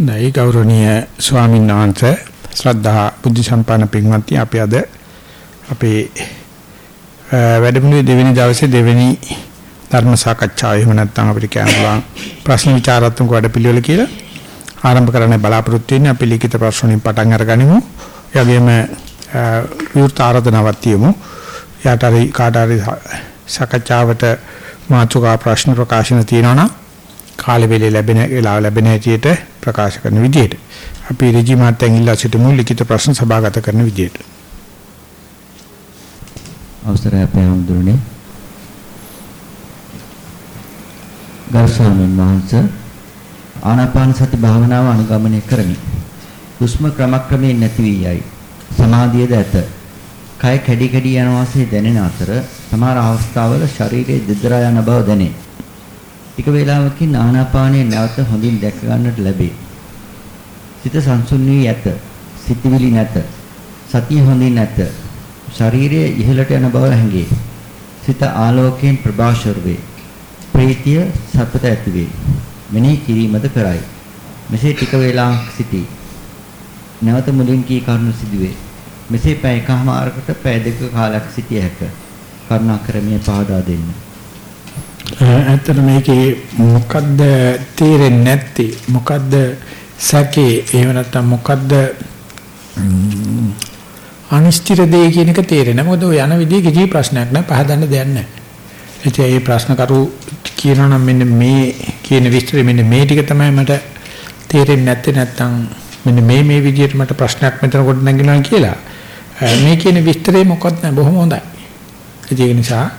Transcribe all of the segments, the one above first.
නැයි ගෞරවනීය ස්වාමීන් වහන්සේ ශ්‍රද්ධා බුද්ධ සම්පන්න පින්වත්නි අපි අද අපේ වැඩමුළුවේ දෙවෙනි දවසේ දෙවෙනි ධර්ම සාකච්ඡාව එහෙම නැත්නම් අපිට කියන්න පුළුවන් ප්‍රශ්න විචාරාත්මක වැඩපිළිවෙල කියලා ආරම්භ කරන්න බලාපොරොත්තු වෙන්නේ අපි ලිඛිත ප්‍රශ්න වලින් පටන් අරගනිමු. ඒ වගේම විවෘත ආරාධනාවක් තියමු. යාට හරි කාට හරි සාකච්ඡාවට මාතෘකා ප්‍රශ්න ප්‍රකාශන තියෙනවා නම් කාල වේලේ ලැබෙන වෙලාව ලැබෙන හැටියට ප්‍රකාශ කරන විදිහට අපි ඍජු මාත්‍යන් ඉල්ලා සිටමු ලිඛිත ප්‍රශ්න සභාගත කරන විදිහට අවසරයි අපේ හඳුරන්නේ ගෞස්වාමීන් වහන්සේ ආනාපාන සති භාවනාව අනුගමනය කරමි. හුස්ම ක්‍රමක්‍රමයෙන් නැති වී යයි. සමාධියද ඇත. කය කැඩි කැඩි යන වාසේ දැනෙන අතර සමහර අවස්ථාවල ශරීරයේ දෙදරා යන බව දැනේ. ටික වේලාවකින් ආනාපානයේ නැවත හොඳින් දැක ගන්නට ලැබේ. සිත සංසුන් වී ඇත. සිතවිලි නැත. සතිය හොඳින් නැත. ශරීරයේ ඉහළට යන බව හැඟේ. සිත ආලෝකයෙන් ප්‍රභාෂර වේ. ප්‍රීතිය සතුට ඇති වේ. මෙනෙහි කිරීමද කරයි. මෙසේ ටික වේලාවක් සිටී. නැවත මුලින් කී කරුණු සිදුවේ. මෙසේ පැය එකමාරකට පැය දෙක කාලයක් සිටිය හැක. කරුණාකර මේ පහදා දෙන්න. ඇත්තට මේකේ මොකද්ද තේරෙන්නේ නැත්තේ? මොකද්ද සැකේ? එහෙම නැත්නම් මොකද්ද අනිශ්චිත දෙය කියන එක තේරෙන්නේ මොකද ඔය යන විදිහේ කිසි ප්‍රශ්නයක් නැහැ. පහදන්න දෙයක් නැහැ. එතේ මේ ප්‍රශ්න කරු කියනවා නම් මෙන්න මේ කියන විස්තරය මෙන්න මේ ටික තමයි මට තේරෙන්නේ නැත්තේ. නැත්නම් මෙන්න මේ මේ විදිහට මට ප්‍රශ්නයක් මෙතන කොට නැගිනවා කියලා. මේ කියන විස්තරේ මොකක්ද? නැහැ බොහොම හොඳයි. ඒක නිසා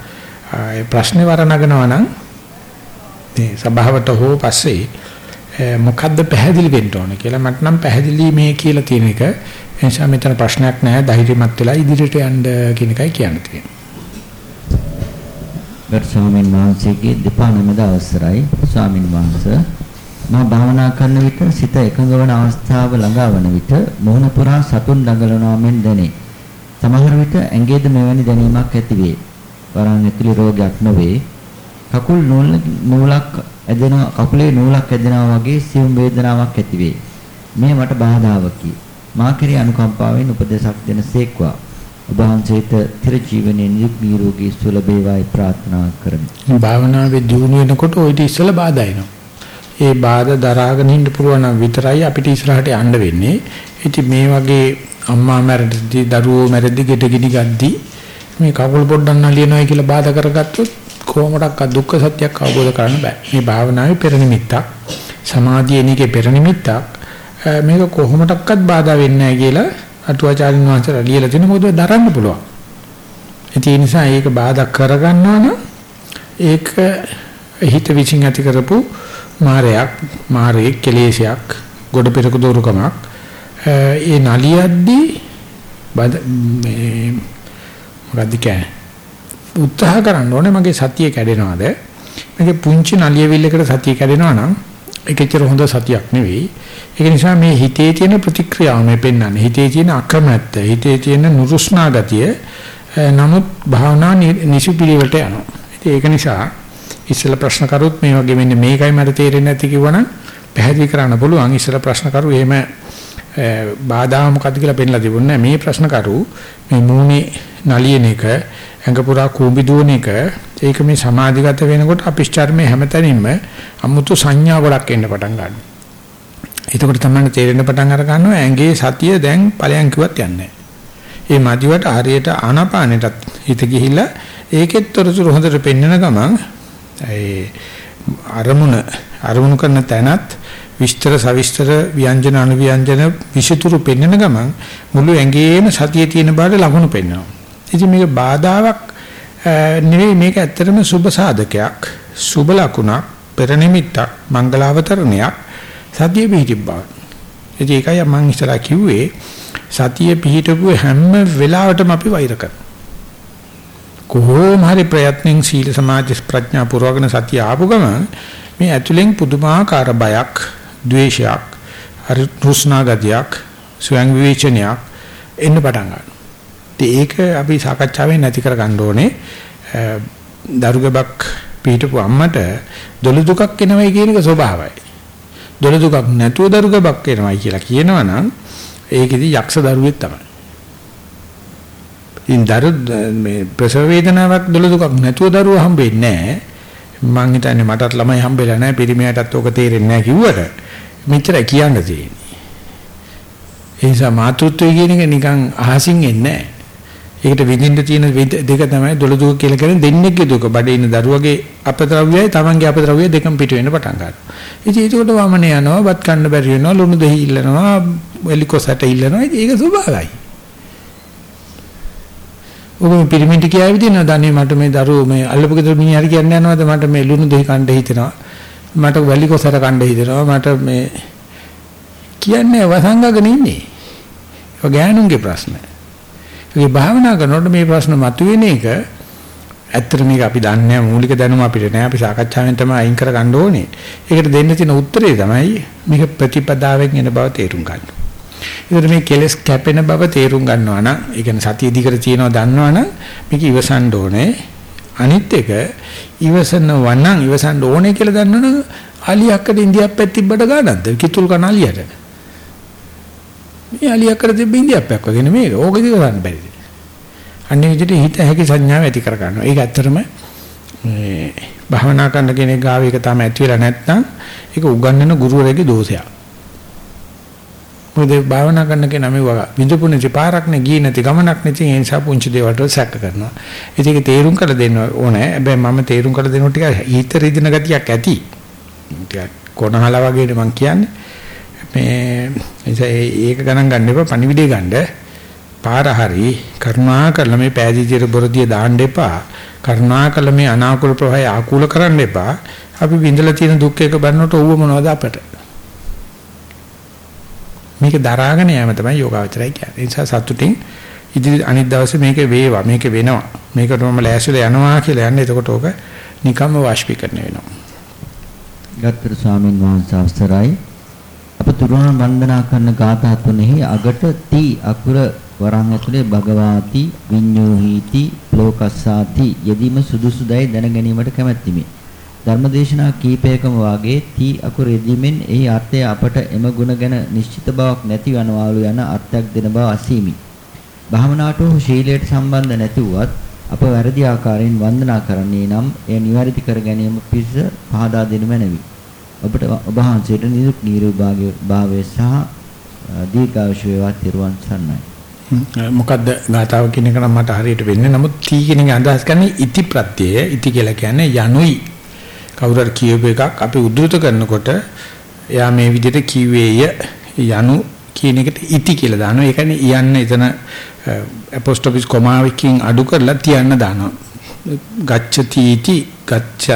ඒ ප්‍රශ්නේ වරණගනවා නම් මේ සභාවට හෝ පස්සේ මොකද්ද පැහැදිලි වෙන්න ඕන කියලා මට නම් පැහැදිලි මේ කියලා තියෙන එක එනිසා මෙතන ප්‍රශ්නයක් නැහැ ධෛර්යමත් වෙලා ඉදිරියට යන්න කියන එකයි කියන්න තියෙන්නේ. ගරු ස්වාමීන් වහන්සේගේ දෙපා නමද අවසරයි ස්වාමීන් වහන්සේ මා භාවනා කරන විට සිත එකඟ වන අවස්ථාව ළඟා වන විට මොහොන පුරා සතුන් දඟලනවා මෙන් දැනේ. සමහර විට ඇඟේද මෙවැනි දැනීමක් ඇති වේ. වරන් ඇතුලේ රෝගයක් නොවේ. කකුල් නූලක් ඇදෙනවා කකුලේ නූලක් ඇදෙනවා වගේ සියුම් වේදනාවක් ඇති වේ. මේ මට බාධාවකි. මා කෙරේ අනුකම්පාවෙන් උපදේශක් දෙන සේක්වා. ඔබ වහන්සේට තිර ජීවනයේ නිරෝගී සුලභේවායි ප්‍රාර්ථනා කරමි. භාවනාවේ දියුණු වෙනකොට ওই ටි ඉස්සලා බාධා එනවා. ඒ බාධා දරාගෙන ඉන්න පුළුවන් නම් විතරයි අපිට ඉස්සරහට යන්න වෙන්නේ. ඉතින් මේ වගේ අම්මා මැරෙද්දී දරුවෝ මැරෙද්දී ගෙට ගිනි ගද්දී මේ කකුල් පොඩ්ඩක් නලියනවා කියලා බාධා කරගත්තොත් කොහොමඩක්වත් දුක්ඛ සත්‍යයක් අවබෝධ කරන්න බෑ. මේ භාවනාවේ පෙර නිමිත්තක් සමාධියේනිකේ පෙර නිමිත්තක් මේක කොහොමඩක්වත් බාධා වෙන්නේ නැහැ කියලා අටුවාචාරින් වහන්සේලා ලියලා තිනු මොකද දරන්න පුළුවන්. ඒ නිසා ඒක බාධා කරගන්නවා නම් ඒක හිත විචින් ඇති කරපු මාරයක් මාරයේ කෙලේශයක් ගොඩ පෙරක දෝරුකමක් ඒ නලියද්දී මේ මොකද්ද කියන්නේ? උත්සාහ කරන්න ඕනේ මගේ සතිය කැඩෙනවද? මගේ පුංචි නලියවිල්ලකට සතිය කැඩෙනවා නම් ඒකෙච්චර හොඳ සතියක් නෙවෙයි. ඒක නිසා මේ හිතේ තියෙන ප්‍රතික්‍රියාව මේ පෙන්වන්නේ. හිතේ තියෙන අකමැත්ත, හිතේ තියෙන නුරුස්නා ගතිය නමුත් භාවනා නිසිපිලිවට යනවා. ඉතින් ඒක නිසා ඉස්සෙල්ලා ප්‍රශ්න කරුත් මේ වගේ මෙන්න මේකයි මට තේරෙන්නේ නැති කිව්වනම් පැහැදිලි කරන්න පුළුවන්. ඉස්සෙල්ලා ප්‍රශ්න කරු එහෙම බාධා මොකද්ද කියලා පෙන්නලා තිබුණේ මේ ප්‍රශ්න කරු මේ මූණේ නලියන එක ඇඟ පුරා කූඹි දුවන එක ඒක මේ සමාධිගත වෙනකොට අපිෂ්චර්මයේ හැමතැනින්ම අමුතු සංඥා ගොඩක් එන්න පටන් ගන්නවා. එතකොට තමයි තේරෙන්න පටන් අර ගන්නවා ඇඟේ සතිය දැන් ඵලයන් කිව්වත් යන්නේ ඒ මදිවට හරියට ආනාපානෙටත් හිත ගිහිල්ලා ඒකෙත් තොරතුරු හොඳට පෙන්වන ගමන් ඒ අරමුණ අරමුණු කරන තැනත් විස්තර සවිස්තර ව්‍යංජන අනුව්‍යංජන විෂිතුරු පෙන්වන ගමන් මුළු ඇඟේම සතියේ තියෙන බාට ලකුණු පෙන්වනවා. ඉතින් මේක බාධාවක් නෙවෙයි මේක ඇත්තටම සුබ සාධකයක්, සුබ ලකුණක්, පෙර නිමිත්තක්, මංගලාවතරණයක් සතිය පිහිටිබ්බ. ඉතින් ඒකයි මම ඉස්සරහ කිව්වේ සතිය පිහිටපු හැම වෙලාවටම අපි වෛර කරනවා. කොහොම හරි ප්‍රයත්නෙන් සීල සමාධි ප්‍රඥා පුරවගෙන සතිය ආපු ගමන් මේ ඇතුලෙන් පුදුමාකාර බයක් ද්වේෂයක් හරි රුස්නා ගතියක් ස්වයං විවේචනයක් එන්න පටන් ගන්නවා. ඒක අපි සාකච්ඡාවෙන් නැති කර ගන්න ඕනේ. දරුගබක් පිටපු අම්මට දොළු දුකක් එනවයි කියන එක ස්වභාවයි. දොළ දුකක් නැතුව දරුගබක් වෙනවයි කියලා කියනවනම් ඒකෙදි යක්ෂ දරුවෙක් තමයි. ඉන් දරු මේ ප්‍රසව වේදනාවක් දොළ දුකක් නැතුව දරුව හම්බෙන්නේ නැහැ. මං හිතන්නේ මටත් ළමයි හම්බෙලා නැහැ පිරිමියටත් ඕක තේරෙන්නේ නැහැ කිව්වට මෙච්චර කියන්න තියෙන්නේ. ඒ නිසා මාතෘත්වය කියන එක නිකන් අහසින් එන්නේ නැහැ. ඒකට විඳින්න තියෙන දෙක තමයි දොළ දුක කියලා කියන්නේ දෙන්නේගේ දුක. බඩේ ඉන්න දරුවගේ අපද්‍රව්‍යයයි තමන්ගේ අපද්‍රව්‍යය දෙකම පිට වෙන්න පටන් ගන්නවා. ඉතින් ඒකට වමන යනවා, බත් කන්න බැරි වෙනවා, ලුණු දෙහි ඉල්ලනවා, එලිකොසට ඉල්ලනවා. ඒක ස්වභාවයි. ඔබ පිරිමින්ට කියාවි දෙනවා දන්නේ මට මේ දරුවෝ මේ අල්ලපු ගෙදර මිනිහා හරි කියන්න යනවාද මට මේ ලුණු දෙහි කන්න හිතෙනවා. මට වැලිකොසට කන්න හිතෙනවා. මට මේ කියන්නේ වසංගගෙන ඉන්නේ. ඒක ගෑනුන්ගේ ප්‍රශ්න. ඒ භාවනා කරනකොට මේ ප්‍රශ්න මතුවෙන එක ඇත්තට මේක අපි දන්නේ නැහැ මූලික දැනුම අපිට නැහැ අපි සාකච්ඡාවෙන් තමයි අයින් කරගන්න ඕනේ. ඒකට දෙන්න තියෙන උත්තරේ තමයි මේක ප්‍රතිපදාවෙන් එන බව තේරුම් ගන්න. ඒකට මේ කෙලස් කැපෙන බව තේරුම් ගන්නවා නම් ඒ කියන්නේ සතිය දිගට තියෙනවා දන්නවා නම් මේක ඉවසන්න ඕනේ. අනිත් එක ඉවසනවා නම් ඉවසන්න ඕනේ කියලා දන්නවනම් අලියක්කට ඉන්දියාප්පයක් තිබ්බට ගන්නක්ද? කිතුල් කන අලියට. මේ අලියක්කට තිබ්බ ඉන්දියාප්පයක් වගේ නෙමෙයි. ඕක ඉදිරිය ගන්න බැරිද? අන්නේ විදිහට හිත හැකි සංඥාව ඇති කර ගන්නවා. ඒක ඇත්තටම මේ භවනා කරන කෙනෙක් ගාව ඒක තමයි ඇති වෙලා නැත්නම් ඒක උගන්වන ගුරුවරයාගේ දෝෂයක්. මොකද භාවනා කරන කෙනා මේ වගේ විඳපු නැති පාරක් නේ ගියේ නැති ගමනක් නැති ඒ නිසා පුංචි දේවල්ට සැක කරනවා. ඒක තේරුම් කරලා දෙන්න ඕනේ. හැබැයි මම තේරුම් කරලා දෙනකොට ටික හිත රිදින ගතියක් ඇති. ටිකක් කොනහලා වගේනේ මං කියන්නේ. මේ ඒක ගණන් ගන්න එපා පණිවිඩය ගන්න. පාර හරි කරුණා කරලා මේ පෑදීතිර බොරදිය දාන්න එපා. කරුණා කරලා මේ අනාකූල ප්‍රවාහය ආකූල කරන්න එපා. අපි විඳලා තියෙන දුක් එක බලනකොට ඕව මොනවද අපට? මේක දරාගෙන යෑම තමයි යෝගාවචරය කියන්නේ. ඒ නිසා සතුටින් ඉදිරි අනිත් දවසේ මේක වේවා මේක වෙනවා. මේකට මම ලෑස්තිලා යනවා කියලා යන්නේ. එතකොට ඕක නිකම්ම වාෂ්පීකරණය වෙනවා. ගත්තර ස්වාමීන් වහන්සේ අවසරයි. අප තුරුවන් වන්දනා කරන ගාථා තුනෙහි අගට තී අකුර වරන් ඇතුලේ භගවාති විඤ්ඤෝහීති ලෝකස්සාති යෙදීම සුදුසුදයි දැන ගැනීමට කැමැත්තිමි. ධර්මදේශනා කීපයකම වාගේ තී අකුර යෙදීමෙන් එහි අර්ථය අපට එම ගුණ ගැන නිශ්චිත බවක් නැති වනවාලු යන අර්ථයක් දෙන බව අසීමි. භාවනාවට හෝ ශීලයට සම්බන්ධ නැති වුවත් අප වැරදි ආකාරයෙන් වන්දනා කරන්නේ නම් එය නිවැරදි කර ගැනීම පිණිස පහදා දෙනු මැනවි. ඔබට ඔබ වහන්සේට නිරුක් නිරෝගී භාවය සහ දීර්ඝායුෂ වේවා තිරුවන් සරණයි. මොකද්ද ගාතාව කියන එක නම් මට හරියට වෙන්නේ. නමුත් තී කියන එක අදහස් කරන්නේ ඉති ප්‍රත්‍යය. ඉති කියලා කියන්නේ යනුයි. කවුරුහරි කියව එකක් අපි උද්දෘත කරනකොට එයා මේ විදිහට කිව්වේය යනු කියන එකට ඉති කියලා දානවා. ඒ කියන්නේ යන්න එතන අපොස්ටොපිස් කොමාවකින් අඩු කරලා තියන්න දානවා. ගච්ඡති इति ගච්ඡ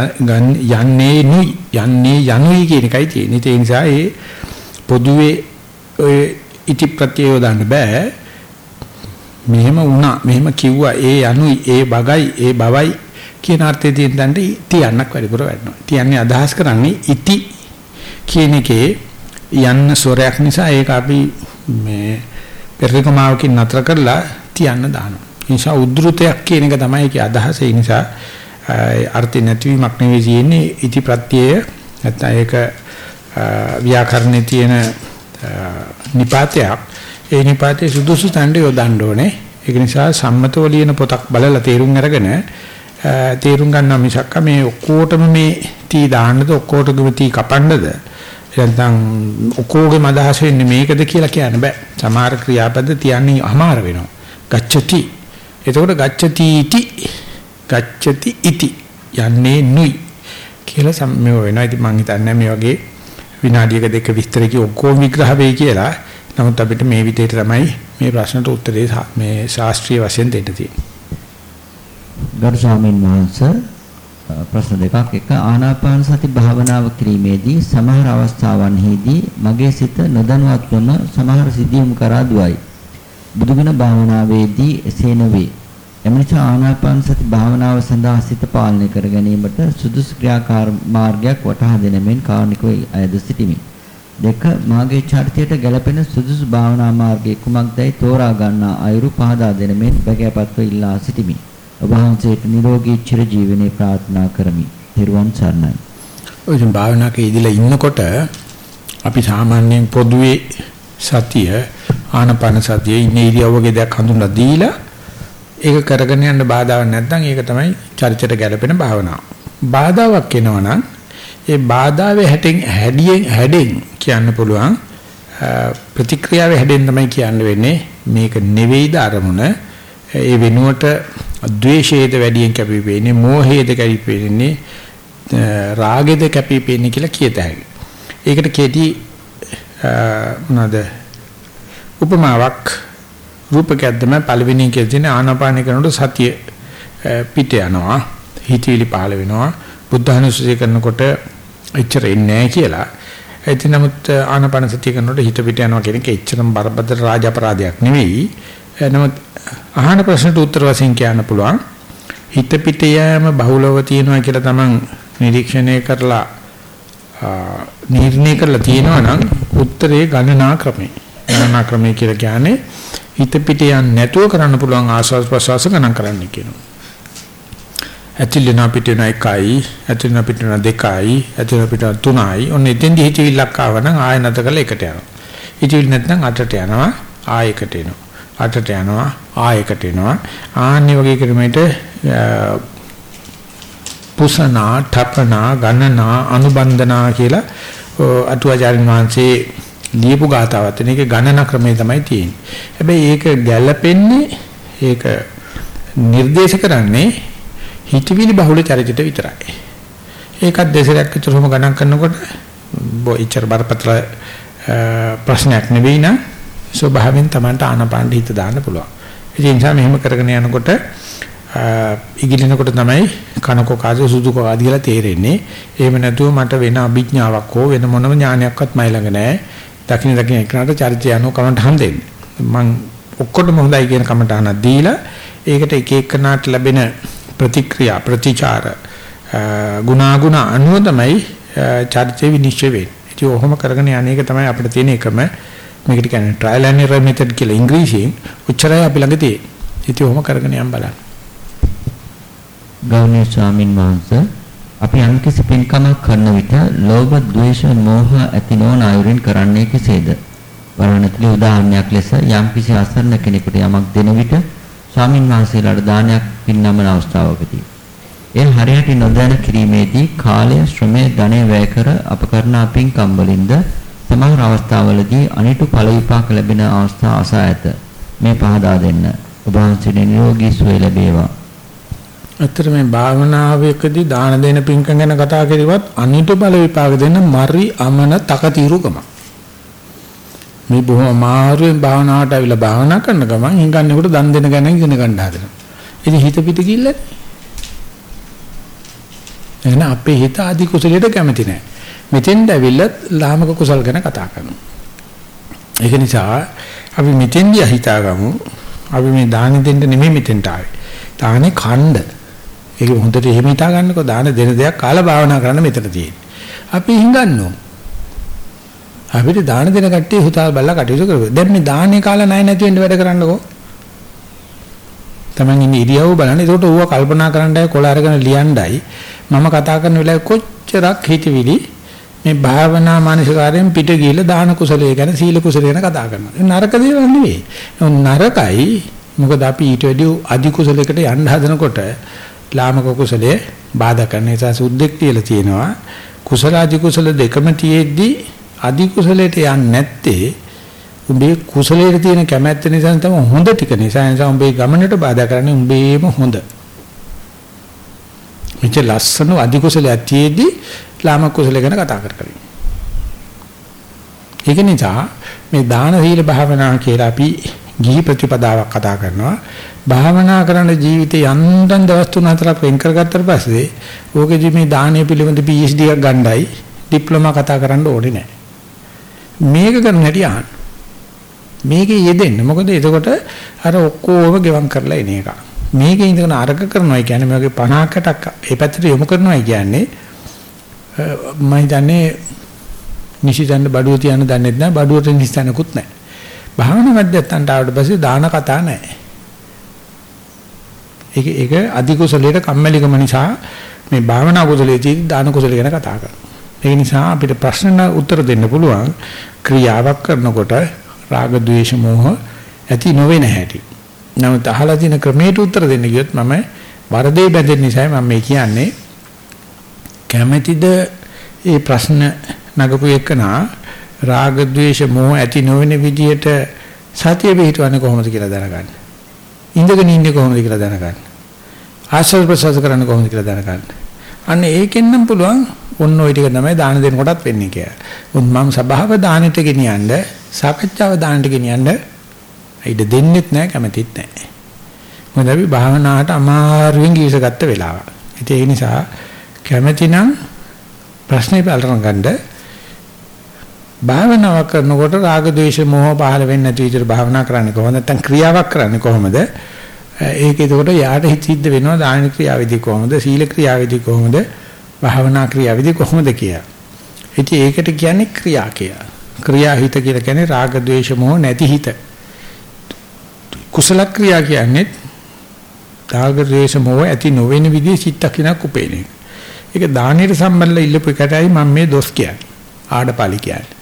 යන්නේ නුයි යන්නේ යනුයි කියන එකයි තියෙන්නේ. ඒ නිසා ඒ පොදුවේ ඔය ඉති ප්‍රත්‍යය දාන්න බෑ. මෙහෙම වුණා මෙහෙම කිව්වා ඒ යනුයි ඒ බගයි ඒ බවයි කියන අර්ථය තියෙනදන්ට තියන්නක් වැඩිපුර වැඩනවා. තියන්නේ අදහස් කරන්නේ ඉති කියන එකේ යන්න ස්වරයක් නිසා ඒක අපි මේ පෙරකමාවකින් නතර කරලා තියන්න දානවා. නිසා උද්ෘතයක් කියන එක තමයි ඒකේ අදහස. ඒ නිසා අර්ථ නැතිවීමක් නෙවෙයි තියෙන්නේ ඉති ප්‍රත්‍යය නැත්නම් ඒක ව්‍යාකරණේ තියෙන නිපාතයක්. ඒ නිපාතේ සුදුසු තණ්ඩ යොදන්න ඕනේ. ඒක නිසා සම්මතව ලියන පොතක් බලලා තේරුම් අරගෙන තේරුම් ගන්නවා මිසක් මේ ඔක්කොටම මේ තී දාන්නද ඔක්කොටම තී කපන්නද නැත්නම් ඔක්කොගේම අදහස වෙන්නේ මේකද කියලා කියන්න බෑ. සමහර ක්‍රියාපද තියන්නේ අමාර වෙනවා. ගච්ඡති. එතකොට ගච්ඡති ඉති ගච්ඡති ඉති යන්නේ නුයි කියලා මේ වෙනවා. ඉතින් මම හිතන්නේ මේ වගේ විනාඩියක දෙක විස්තර කි ඔක්කොම විග්‍රහ වෙයි කියලා. නමුත් අපිට මේ විදිහට තමයි මේ ප්‍රශ්නට උත්තරේ මේ ශාස්ත්‍රීය වශයෙන් දෙන්න තියෙන්නේ. ගරු ස්වාමීන් වහන්සේ ප්‍රශ්න දෙකක් එක ආනාපාන සති භාවනාව කිරීමේදී සමහර අවස්ථාවන්හිදී මගේ සිත නොදැනුවත්වම සමහර සිදුවීම් කරා දුවයි. බුදුගුණ භාවනාවේදී එසේ නොවේ. එම නිසා ආනාපාන සති භාවනාව සඳහා සිත පාලනය කර ගැනීමට සුදුසු ක්‍රියාකාර මාර්ගයක් වටහා දෙනමින් කාරණිකව අයද සිටිමි. දෙක මාගේ චරිතයට ගැළපෙන සුදුසු භාවනා මාර්ගයේ කුමක්දයි තෝරා ගන්නා අයුරු පහදා දෙනමින් බගෑපත්ව ඉල්ලා සිටිමි. ඔබ වහන්සේට නිරෝගී චිර ජීවනයේ ප්‍රාර්ථනා කරමි. ත්වන් සරණයි. ඔය භාවනාවේ ඉඳලා ඉන්නකොට අපි සාමාන්‍යයෙන් පොදුවේ සතිය ආනපන සතිය ඉන්නේ ඉරියව්වගේ දෙයක් හඳුන්ලා දීලා ඒක කරගෙන යන්න බාධාවක් නැත්නම් ඒක තමයි චරිතයට ගැලපෙන භාවනාව. බාධාවක් එනවනම් ඒ බාධාවේ හැටෙන් හැඩියෙන් හැඩෙන් කියන්න පුළුවන් ප්‍රතික්‍රියාවේ හැඩෙන් තමයි කියන්න වෙන්නේ මේක නෙවෙයිද අරමුණ ඒ වෙනුවට ද්වේෂයේද වැඩියෙන් කැපිපෙන්නේ මෝහයේද කැපිපෙන්නේ රාගයේද කැපිපෙන්නේ කියලා කියත හැකියි. ඒකට කෙටි මොනවාද උපමාවක් රූපකයක් තමයි පළවෙනි කියලා තියෙන ආනාපාන කරනකොට සතිය පිට යනවා හිතවිලි පහළ වෙනවා බුද්ධානුස්සතිය කරනකොට එච්චර එන්නේ නැහැ කියලා. ඒත් නමුත් ආනාපාන සතිය කරනකොට හිත පිට යනවා කියන එක එච්චරම බරපතල රාජ අපරාධයක් නෙවෙයි. නමුත් අහන ප්‍රශ්නට උත්තර වශයෙන් කියන්න පුළුවන් හිත පිට යෑම බහුලව තියෙනවා කියලා තමන් නිරීක්ෂණය කරලා නිර්ණය කරලා තියෙනවා නම් උත්තරේ ගණනා ක්‍රමේ. ගණනා ක්‍රමේ කියලා කියන්නේ හිත පිට යන්නේ නැතුව කරන්න පුළුවන් ආස්වාද ප්‍රසවාස ගණන් කරන්න කියනවා. ඇතුළේන පිටින එකයි, ඇතුළේන පිටින දෙකයි, ඇතුළේන පිටින තුනයි. ඔන්න එතෙන්දි හිතවිල්ලක් ආව නම් ආය නැත කළ එකට යනවා. හිතවිල්ල නැත්නම් අටට යනවා, ආයකට එනවා. අටට යනවා, ආයකට එනවා. ආන්නේ වගේ ක්‍රමයකට පුසනා, ඨපනා, ගණනා, අනුබන්ධනා කියලා අටුවාචාරින් වහන්සේ ලියපු ගාතාවත් මේකේ ගණන ක්‍රමය තමයි තියෙන්නේ. හැබැයි ඒක ගැළපෙන්නේ ඒක නිර්දේශ කරන්නේ හිතවිලි බහුල චරිතයට විතරයි. ඒකත් දෙසරයක් විතරම ගණන් කරනකොට බොයිචර් බරපතල ප්‍රශ්නයක් නෙවෙයි නා ස්වභාවයෙන් Tamanට ආනපාන හිත දාන්න පුළුවන්. ඒ නිසා මෙහෙම කරගෙන යනකොට ඉගිලිනකොට තමයි කනකෝ කාද සුදු කෝ කියලා තේරෙන්නේ. එහෙම නැතුව මට වෙන අභිඥාවක් හෝ වෙන මොනම ඥානයක්වත් මයි ළඟ නැහැ. දකින්න දකින්න එකනට චරිතය අනුව කමට හම්දෙන්නේ. මම ඔක්කොටම හොඳයි කියන කමට අහන දීලා ඒකට එක එකනාට ලැබෙන ප්‍රතික්‍රියා ප්‍රතිචාර ගුණාගුණ අනුව තමයි චරිතය විනිශ්චය වෙන්නේ. ඉතින් ඔහොම කරගෙන යන්නේක තමයි අපිට තියෙන එකම මේකට කියන්නේ trial and error method කියලා ඉංග්‍රීසියෙන් උච්චරය අපි ළඟ තියෙන්නේ. ඉතින් ඔහොම කරගෙන යන්න බලන්න. ගෞරවනීය ස්වාමින් වහන්සේ අපි යම්කිසි පින්කමක් කරන විට ලෝභ, ද්වේෂ, මෝහ ඇති නොවන අයුරින් කරන්නේ කෙසේද? වරණතුලි උදාහරණයක් ලෙස යම්කිසි අසරණ කෙනෙකුට යමක් දෙන විට ස්වාමින් වහන්සේලාට දානයක් පින්නමන අවස්ථාවකදී එය හරියට නොදැන කිරීමේදී කාලය, ශ්‍රමය, ධනය වැය කර අප කරන පින්කම් වලින්ද සමහර අවස්ථාවලදී අනිටු ඵල විපාක ලැබෙන අවස්ථා අසා ඇත. මේ පහදා දෙන්න. ඔබ වහන්සේට නිරෝගී සුවය ලැබේවා. ඇත්තට මේ භාවනාවකදී දාන දෙන පින්කම් ගැන කතා කරුවත් අනිත් බල විපාක දෙන්න මරි අමන තකතිරුකම. මේ බොහොම අමාරුවෙන් භාවනාවට අවිලා භාවනා කරන ගමන් හිඟන්නේකට දන් දෙන ගැන ඉගෙන ගන්න හදනවා. ඉතින් හිත පිට කිල්ලනේ. එහෙනම් අපේ හිත ආදි කුසලයට කැමති නැහැ. මෙතෙන්ද ඇවිල්ලා ලාමක කුසල් ගැන කතා කරනවා. ඒක නිසා අපි මෙතෙන්දී හිතාගමු අපි මේ දාන දෙන්න නෙමෙයි මෙතෙන්ට ආවේ. දානේ ඛණ්ඩ ඒක හොඳට එහෙම හිතා ගන්නකො දාන දෙන දෙයක් කාලා භාවනා කරන්න මෙතන තියෙන්නේ. අපි හිඟන්නෝ. අපිට දාන දෙන කට්ටිය හුතාල් බල්ලා කටයුතු කරගන්න. දැන් මේ දානේ කාලා නැය නැති වෙන්න වැඩ කරන්නකෝ. Taman ඉන්නේ ඉරියව්ව බලන්න. ඒකට ඌව කල්පනා කරන්නයි කොළ අරගෙන ලියන්නයි මම කතා කරන වෙලාවේ කොච්චරක් හිතවිලි මේ භාවනා මානසිකාරයෙන් පිට ගිහලා දාන කුසලයේ ගැන සීල කුසලයේ ගැන කතා කරනවා. නරක දේවල් නෙවෙයි. නරකයි මොකද අපි ඊට වැඩි අධි කුසලයකට යන්න හදනකොට ලාමක කුසලයේ බාධා කරන නිසා සුද්ධෙක් කියලා තියෙනවා කුසල අධි කුසල දෙකම තියෙද්දි අධි කුසලයට යන්නේ නැත්තේ උඹේ කුසලයට තියෙන කැමැත්ත නිසා තමයි හොඳ ටික නිසා නිසා උඹේ ගමනට බාධා කරන්නේ උඹේම හොඳ මෙච්ච ලස්සන අධි කුසලයක් තියෙද්දි ලාමක කුසල ගැන කතා කර කර ඒක නිසා මේ දාන සීල භාවනා කියලා අපි ගිහි ප්‍රතිපදාවක් කතා කරනවා භාවනා කරන ජීවිතේ යන්තම් දවස් තුන හතරක් වෙන් කරගත්තට පස්සේ ඕකෙදි මේ දානය පිළිබඳ PhD එකක් ගන්නයි ඩිප්ලෝමා කතා කරන්න ඕනේ නැහැ. මේක කරන හැටි අහන්න. මේකේ යෙදෙන්න. මොකද එතකොට අර ඔක්කොම ගෙවම් කරලා එන එක. මේකේ ඉඳගෙන අරක කරනවා කියන්නේ මේකේ 50කටක් ඒ පැත්තට යොමු කරනවා කියන්නේ මම හිතන්නේ නිසිදන්න බඩුව තියන්න දන්නේ නැහැ බඩුවට නිස්සනකුත් නැහැ. භාවනා මැදත්තන්ට ආවට පස්සේ දාන කතා නැහැ. ඒක ඒක අධි කුසලයට කම්මැලිකම නිසා මේ භාවනා කුසලයේදී දාන කුසල ගැන කතා කරනවා. ඒ නිසා අපිට ප්‍රශ්න උත්තර දෙන්න පුළුවන් ක්‍රියාවක් කරනකොට රාග ద్వේෂ මෝහ ඇති නොවේ නැහැටි. නමුත් අහලා තියෙන ක්‍රමයට උත්තර දෙන්න ගියොත් මම වරදේ බැඳෙන නිසා මම මේ කියන්නේ කැමැතිද මේ ප්‍රශ්න නගපු එකනා රාග ద్వේෂ මෝහ ඇති නොවන විදියට සතිය පිටවන්නේ කොහොමද කියලා දැනගන්න. ඉඳගෙන ඉන්නේ කොහොමද කියලා දැනගන්න. ආශ්‍රව ප්‍රසවාස කරන්නේ කොහොමද කියලා දැනගන්න. අන්න ඒකෙන් නම් පුළුවන් ඔන්න ඔය ටික තමයි දාන දෙන කොටත් වෙන්නේ කියලා. උන් මම සබාව දානෙට ගෙනියන්න සාකච්ඡාව දානෙට ගෙනියන්න ඉඩ දෙන්නෙත් නැහැ කැමතිත් නැහැ. මොකද අපි භාවනාවට අමාරුවෙන් ගිවිසගත්ත වෙලාව. ඒ නිසා කැමැතිනම් ප්‍රශ්නේ බලන ගන්න භාවනාව කරනකොට රාග ద్వේෂ මොහ පහළ වෙන්නේ නැති විදිහට භාවනා කරන්නේ කොහොමද? නැත්නම් ක්‍රියාවක් කරන්නේ කොහොමද? ඒක එතකොට යාට හිත සිද්ධ වෙනවා දාන ක්‍රියාවේදී කොහොමද? සීල ක්‍රියාවේදී කොහොමද? භාවනා ක්‍රියාවේදී කොහොමද කියලා. ඉතින් ඒකට කියන්නේ ක්‍රියා කියලා. ක්‍රියා හිත කියලා කියන්නේ රාග ద్వේෂ මොහ නැති හිත. කුසල ක්‍රියා කියන්නේ රාග ද්වේෂ මොහ ඇති නොවන විදිහේ සිතක් කිනක් උපේන එක. ඒක දානෙට සම්බන්ධලා ඉල්ලපු එකටයි මම මේ දොස් කියන්නේ. ආඩපාලි කියන්නේ.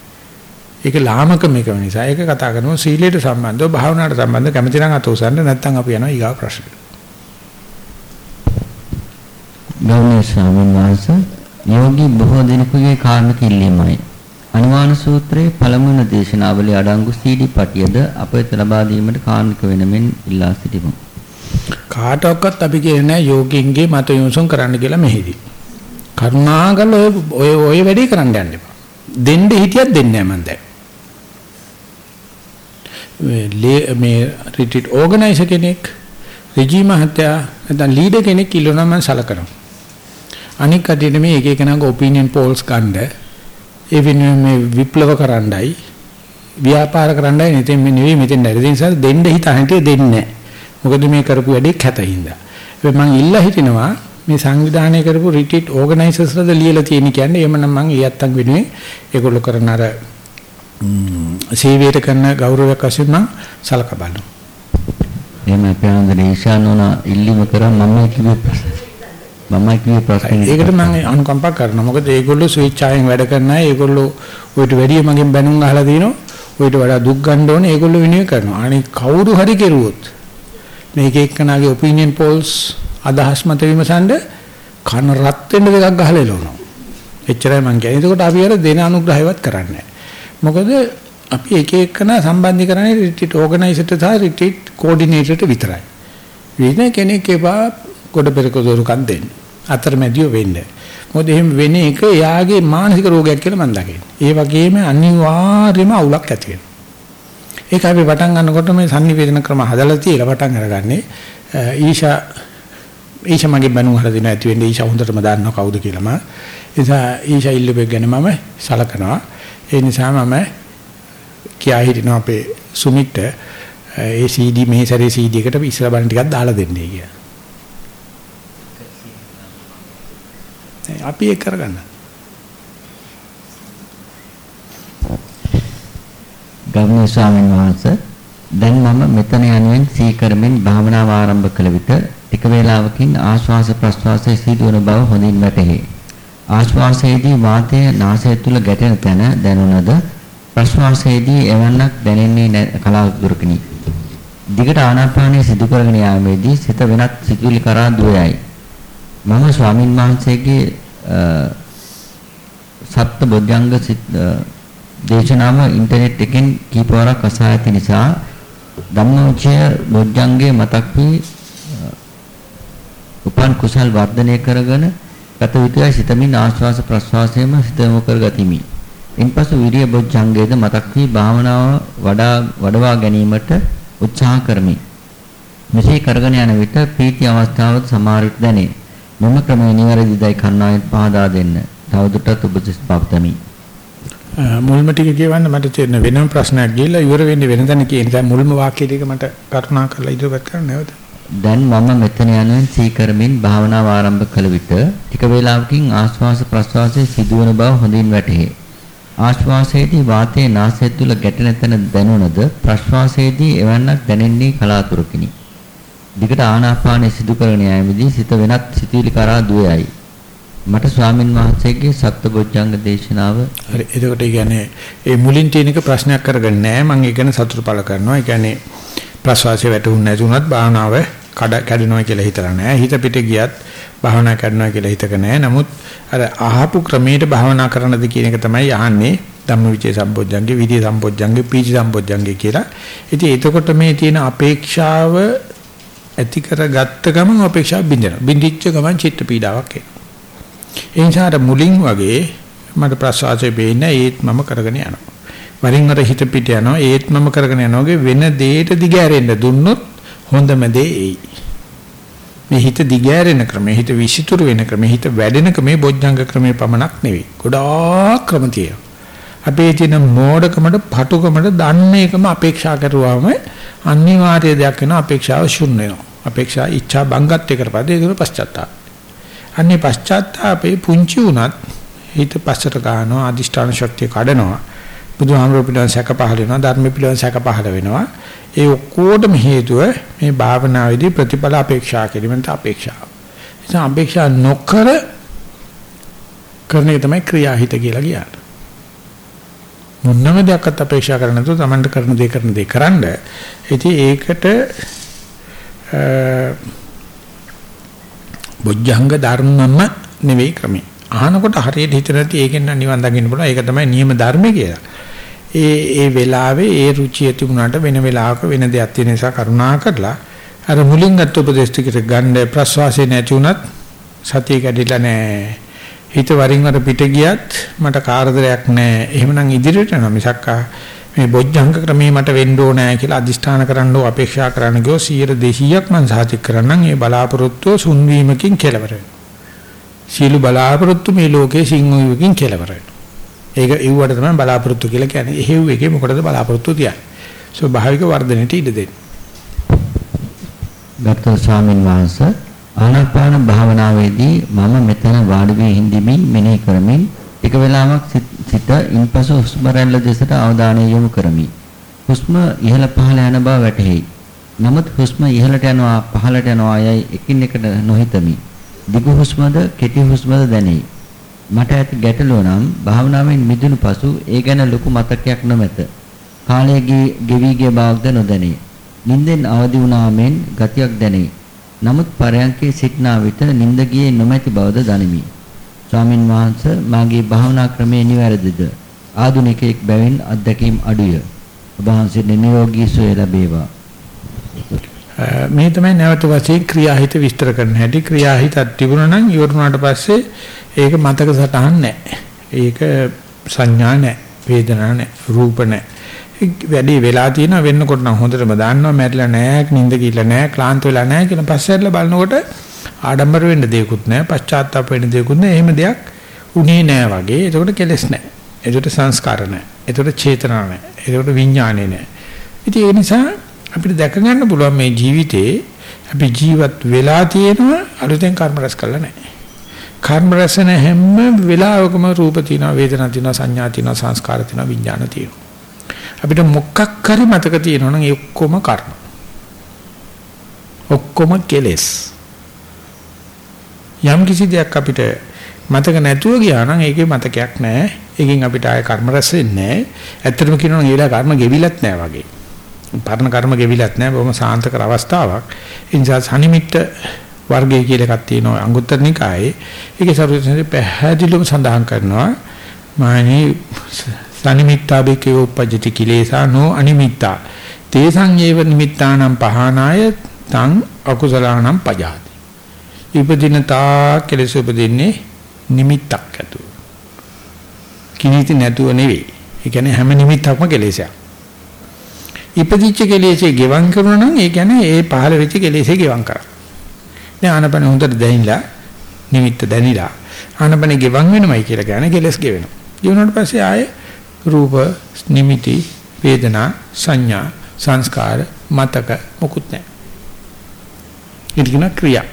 ඒක ලාමකම එක නිසා ඒක කතා කරනවා සීලයට සම්බන්ධව භාවනාවට සම්බන්ධව කැමති නම් අත උසන්න නැත්නම් අපි යනවා ඊගා ප්‍රශ්නෙට. ගෞරවනීය ස්වාමීන් වහන්සේ යෝගී බොහෝ දිනකගේ කාරණක ඉල්ලීමයි. අනුමාන සූත්‍රයේ පළමුවන දේශනාවලිය අඩංගු CD පටියද අප වෙත ලබා දීමට කාරණක වෙනමින් ඉල්ලා සිටිමු. කාටවත් අපි කියන්නේ යෝගින්ගේ මත යොමුසුම් කරන්න කියලා මෙහිදී. කරුණාකර ඔය ඔය වැඩේ කරන්න යන්න එපා. දෙන්න හිටියත් දෙන්නේ නැහැ මන් දැන්. මේ රිට්‍රීට් ඕගනයිසර් කෙනෙක් රිජි මහත්තයා නැත්නම් ලීඩර් කෙනෙක් ඉල්ලනවා මම සලකනවා. අනික කටියට මේ එක එකනාගේ ඔපිනියන් පෝල්ස් ගන්න ඒ වෙනුවෙන් මේ විප්ලව කරන්නයි ව්‍යාපාර කරන්නයි නෙතෙන් මේ නෙවෙයි මෙතෙන් නැරෙන නිසා දෙන්න හිත හිතේ දෙන්නේ නැහැ. මොකද මේ කරපු වැඩේ කැතින්ද. මම ඉල්ලා හිටිනවා මේ සංවිධානය කරපු රිට්‍රීට් ඕගනයිසර්ස්ලාද ලියලා තියෙන කියන්නේ එහෙමනම් මම ඊයත්තන් වෙනුවෙන් ඒගොල්ලෝ කරන අර සේවයට කරන ගෞරවයක් වශයෙන් මම සලකා බලනවා. එහෙම අපේනන්ද ඊශානෝන ඉල්ලීම කරා මම කිව්වේ. මම කිව්වේ ප්‍රශ්නේ. ඒකට මම අනුකම්පා කරනවා. මොකද ඒගොල්ලෝ ස්විච්චායෙන් වැඩ කරන අය ඒගොල්ලෝ ඔයිට වැඩිය මගෙන් බැනුම් අහලා දිනෝ ඔයිට වඩා දුක් ගන්න ඕනේ ඒගොල්ලෝ වෙනුවෙන් කරනවා. අනික කවුරු හරි කෙරුවොත් මේක එක්කනාගේ ඔපිනියන් පෝල්ස් අදහස් මත විමසන්න කන රත් වෙන්න දෙකක් ගහලා එළවනවා. එච්චරයි මං කියන්නේ. එතකොට අපි අර දෙන අනුග්‍රහයවත් කරන්නේ මොකද අපි එක එකන සම්බන්ධ කරන්නේ රිට්‍රීට් ඕගනයිසර්ට සහ රිට්‍රීට් කෝඩිනේටර්ට විතරයි. වෙන කෙනෙක් එපා කොට පෙරක දොරකන් දෙන්න. අතරමැදියෝ වෙන්න. මොකද එහෙම වෙන එක එයාගේ මානසික රෝගයක් කියලා මම දකින්නේ. ඒ වගේම අනිවාර්යයෙන්ම අවුලක් ඇති වෙනවා. ඒක අපි පටන් ගන්නකොට මේ sannivedana ක්‍රම හදලා තියලා පටන් අරගන්නේ ඊෂා ඊෂා මගේ බණු හර දෙන ඇති වෙන්නේ ඊෂා හොඳටම දන්නවා කවුද කියලා මම. ඒ නිසා ඊෂා ඉල්ලුවෙක් ගැන මම සලකනවා. ඒ නිසා මම කියා හිටිනවා අපේ සුමිට ඒ CD මේ සැරේ CD එකට ඉස්සර බණ ටිකක් දාලා දෙන්නේ කියලා. අපි ඒක කරගන්න. ගෞරවනීය ස්වාමීන් වහන්සේ දැන් මම මෙතන යනුවෙන් සීකරමින් භාවනාව ආරම්භ කළ විට ටික වේලාවකින් ආශ්වාස ප්‍රශ්වාසයේ සිදුවන බව හොඳින් වැටහි. ආශ්වාසයේදී වාතය නාසය තුල ගැටෙන තැන දැනුණද ප්‍රශ්වාසයේදී එවන්නක් දැනෙන්නේ කලාතුරකිනි. දිගට ආනාපානය සිදු කරගෙන යාමේදී සිත වෙනත් සිතුවිලි කරා දුවයයි. මම ස්වාමින් වහන්සේගේ සත්ත බොජ්ජංග දේශනාව ඉන්ටර්නෙට් එකෙන් කීපවරක් අසා ඇති නිසා ධම්මෝචය බොජ්ජංගේ මතක් වී උපන් කුසල් වර්ධනය කරගෙන ගත යුතුයි සිතමින් ආශ්වාස ප්‍රශ්වාසයේම සිත යොමු කරගතිමි. ඉන්පසු විරිය බොජ්ජංගයේද මතක් වී භාවනාව වඩා වඩවා ගැනීමට උත්සාහ කරමි. මෙසේ කරගෙන යන විට ප්‍රීති අවස්ථාවද සමහර විට දැනේ. මම ක්‍රමයේ නිවැරදිදයි කන්නායෙන් පහදා දෙන්න. තවදුරටත් ඔබ පවතමි. මුල්ම ටික කියවන්න මට තේරෙන වෙනම ප්‍රශ්නයක් ගිහලා ඉවර වෙන්නේ වෙන තැන කියන දැන් මුල්ම වාක්‍ය ටික මට කරුණා කරලා ඉදිරිපත් කරන්න නැවත. දැන් මම මෙතන යනුවෙන් සීකරමින් භාවනාව ආරම්භ කළ විට ටික වේලාවකින් ආශ්වාස ප්‍රශ්වාසයේ සිදුවන බව හොඳින් වැටහේ. ආශ්වාසයේදී වාතයේ නාසය තුල ගැටෙන තැන දැනුණද ප්‍රශ්වාසයේදී එවන්නක් දැනෙන්නේ කලාතුරකිනි. දිගට ආනාපානය සිදු කරගෙන යාමේදී සිත වෙනත් සිතුවිලි කරා දුවයයි. මට ස්වාමින් වහන්සේගේ සත්බොජ්ජංග දේශනාව හරි එතකොට ඒ කියන්නේ ඒ මුලින් තියෙන එක ප්‍රශ්නයක් කරගන්නේ නැහැ මම ඒක ගැන සතුට පළ කරනවා. ඒ කියන්නේ ප්‍රසවාසය වැටුනේ නැතුණත් භාවනාව කඩ කැඩෙනවා කියලා හිතලා නැහැ හිත පිට ගියත් භාවනා කරනවා කියලා හිතක නැහැ නමුත් අර අහපු ක්‍රමයට භාවනා කරනද කියන එක තමයි අහන්නේ ධම්මවිචේ සම්පොඥංගේ විදි සම්පොඥංගේ පීචි සම්පොඥංගේ කියලා. ඉතින් එතකොට මේ තියෙන අපේක්ෂාව ඇති කරගත්ත ගමන් අපේක්ෂාව බින්දෙනවා බින්දිච්ච ගමන් චිත්ත පීඩාවක් එනවා. ඒ නිසා අර මුලින් වගේ මට ප්‍රසවාසය වෙන්නේ ඒත් මම කරගෙන යනවා. වරින් වර හිත පිට යනවා ඒත් මම කරගෙන යනවාගේ වෙන දෙයකට දිගෑරෙන්න දුන්නොත් හොඳම දේ එයි. මේ හිත දිගෑරෙන ක්‍රමය හිත විසිතුරු වෙන ක්‍රමය හිත වැඩෙන ක්‍රමේ බොජ්ජංග ක්‍රමේ පමණක් නෙවෙයි. ගොඩාක් ක්‍රම තියෙනවා. අපේ තියෙන මෝඩකමට පටුකමට දන්න එකම අපේක්ෂා කරුවාම අනිවාර්ය දෙයක් වෙනවා අපේක්ෂාව ශුන්‍ය වෙනවා. අපේක්ෂා ඉච්ඡා බංගත්වයකට පස්සේ ඒක පශ්චාත්තාප. අන්නේ පශ්චාත්තාපේ පුංචි උනත් හිත පස්සට ගන්නවා අදිෂ්ඨාන ශක්තිය කඩනවා බුදුහාමුදුරුවෝ පිළිවන් සැක පහල වෙනවා ධර්ම පිළිවන් සැක පහල වෙනවා ඒ ඔක්කොටම හේතුව මේ භාවනාවේදී ප්‍රතිඵල අපේක්ෂා කිරීමට අපේක්ෂාව. ඒ අපේක්ෂා නොකර කරන එක තමයි ක්‍රියාහිත කියලා කියන්නේ. මොනම දෙයක්වත් අපේක්ෂා කරන්නේ නැතුව Tamanට කරන දේ කරන දේ කරන්න. ඉතින් ඒකට බොජ්ජංග ධර්මම නෙවෙයි ක්‍රමේ. අහනකොට හරියට හිත නැති ඒකෙන් නිවන් දකින්න පුළුවන්. ඒක තමයි නියම ධර්මය කියලා. ඒ ඒ වෙලාවේ ඒ රුචිය තිබුණාට වෙන වෙලාවක වෙන දෙයක් තියෙන නිසා කරුණා කරලා අර මුලින් ගත්ත උපදේශ ටිකට ගන්න ප්‍රස්වාසය නැති වුණත් සතිය කැඩිලා නැහැ. හිත වරින් වර පිට ගියත් මට කාර්යයක් නැහැ. එහෙමනම් ඉදිරියට යනවා මිසක්කා මේ බොජ්ජංග ක්‍රමේ මට වෙන්න ඕනෑ කියලා අදිෂ්ඨාන කරන්න ඕ අපේක්ෂා කරන්න ගියෝ 100 200ක් මං සාතික කරන්නම් ඒ බලාපොරොත්තුව සුන්වීමකින් කෙලවර වෙනවා. සීළු බලාපොරොත්තු මේ ලෝකේ සිංහුවකින් කෙලවර වෙනවා. ඒක ඉව්වට තමයි බලාපොරොත්තු කියලා කියන්නේ. එහෙව් එකේ මොකටද බලාපොරොත්තු තියන්නේ? ස්වභාවික වර්ධනයට ඉඩ දෙන්න. ගරුතර ස්වාමීන් වහන්සේ ආනාපාන භාවනාවේදී මම මෙතන වාඩි වී හිඳමින් මෙනෙහි කරමින් එක වෙලාවක් සිත ඉන්පසු හුස්ම රැල්ල දෙසට අවධානය යොමු කරමි. හුස්ම ඉහළ පහළ යන බව වැටහෙයි. නමුත් හුස්ම ඉහළට යනවා පහළට යනවා යයි එකින් එකට නොහිතමි. දිගු හුස්මද කෙටි හුස්මද දැනේ. මට ඇති ගැටලුව නම් භාවනාවෙන් මිදුණු පසු ඒ ගැන ලොකු මතකයක් නොමැත. කාලය ගෙවි ගිය බවක්ද නොදැනේ. නිින්දෙන් අවදි වුණාමෙන් ගතියක් දැනේ. නමුත් පරයන්කේ සිටනා විට නිින්ද ගියේ නොමැති බවද දනිමි. ස්වාමින් වහන්සේ මාගේ භාවනා ක්‍රමය නිවැරදිද? ආධුනිකයෙක් බැවින් අත්දැකීම් අඩුය. ඔබ වහන්සේට නිරෝගී සුවය ලැබේවා. මේ තමයි නැවත වශයෙන් ක්‍රියාහිත විස්තර කරන්න හැටි ක්‍රියාහිතක් තිබුණා නම් ඉවරුනාට පස්සේ ඒක මතක සටහන් නැහැ. ඒක සංඥා නැහැ, වේදනා නැහැ, රූප නැහැ. වැඩි වෙලා තියෙනවා වෙන්නකොට නම් හොඳටම දන්නවා මැරිලා නැහැ, නිින්ද කිල්ල නැහැ, ක්ලාන්ත වෙලා නැහැ කියලා පස්සෙල්ල බලනකොට ආඩම්බර වෙන්න දෙයක්වත් නැහැ, පශ්චාත්තාප වෙන්න දෙයක්වත් නැහැ. එහෙම දෙයක් උනේ නැහැ වගේ. ඒකට කෙලස් නැහැ. ඒකට සංස්කාර නැහැ. ඒකට චේතනා නැහැ. ඒකට විඥානේ නැහැ. ඉතින් ඒ නිසා අපිට දැක ගන්න පුළුවන් මේ ජීවිතේ අපි ජීවත් වෙලා තියෙනවා අලුතෙන් කර්ම රැස් කරලා නැහැ. කර්ම රැස් වෙන හැම වෙලාවකම රූප තියෙනවා, වේදනා තියෙනවා, සංඥා තියෙනවා, සංස්කාර තියෙනවා, විඥාන තියෙනවා. අපිට මොකක් හරි මතක තියෙනවා නම් ඒ ඔක්කොම කර්ම. ඔක්කොම කෙලෙස්. යම් කිසි දෙයක් අපිට මතක නැතුව ගියා නම් ඒකේ මතකයක් නැහැ. ඒකෙන් අපිට ආය කර්ම රැස් වෙන්නේ නැහැ. ඇත්තටම කියනවා නම් ඒලා කර්ම ගෙවිලත් නැහැ වගේ. පරණ කර්ම ගෙවිලත් නැහැ. බොහොම සාන්ත කර අවස්ථාවක්. ඒ නිසා සනිමිත්ත වර්ගය කියලා එකක් තියෙනවා අංගුත්තර නිකායේ. ඒකේ සරුවචනේ පැහැදිලිවම සඳහන් කරනවා මානි සනිමිත්තාබේකේ උපජ්ජති කිලේසා නෝ අනිමිත්තා. තේසං ඒව නිමිත්තානම් පහනාය තං අකුසලානම් පජාති. ඉපදින තා කෙලෙස උපදින්නේ නිමිත්තක් ඇතුව. කිනිති නැතුව නෙවෙයි. ඒ කියන්නේ හැම නිමිත්තක්ම කෙලෙසයක්. ඉපදිච්ච කෙලෙසේ ගෙවම් කරනවා නම් ඒ කියන්නේ ඒ පහළ වෙච්ච කෙලෙසේ ගෙවම් කරා. දැන් ආනපන හොඳට දැනිලා නිමිත්ත දැනිලා ආනපන ගෙවම් වෙනමයි කියලා කියන්නේ කෙලස් ගෙවෙනවා. ගෙවුනට පස්සේ ආයේ රූප නිමිති වේදනා සංඥා සංස්කාර මතක මොකුත් නැහැ. ඒක කියන ක්‍රියා.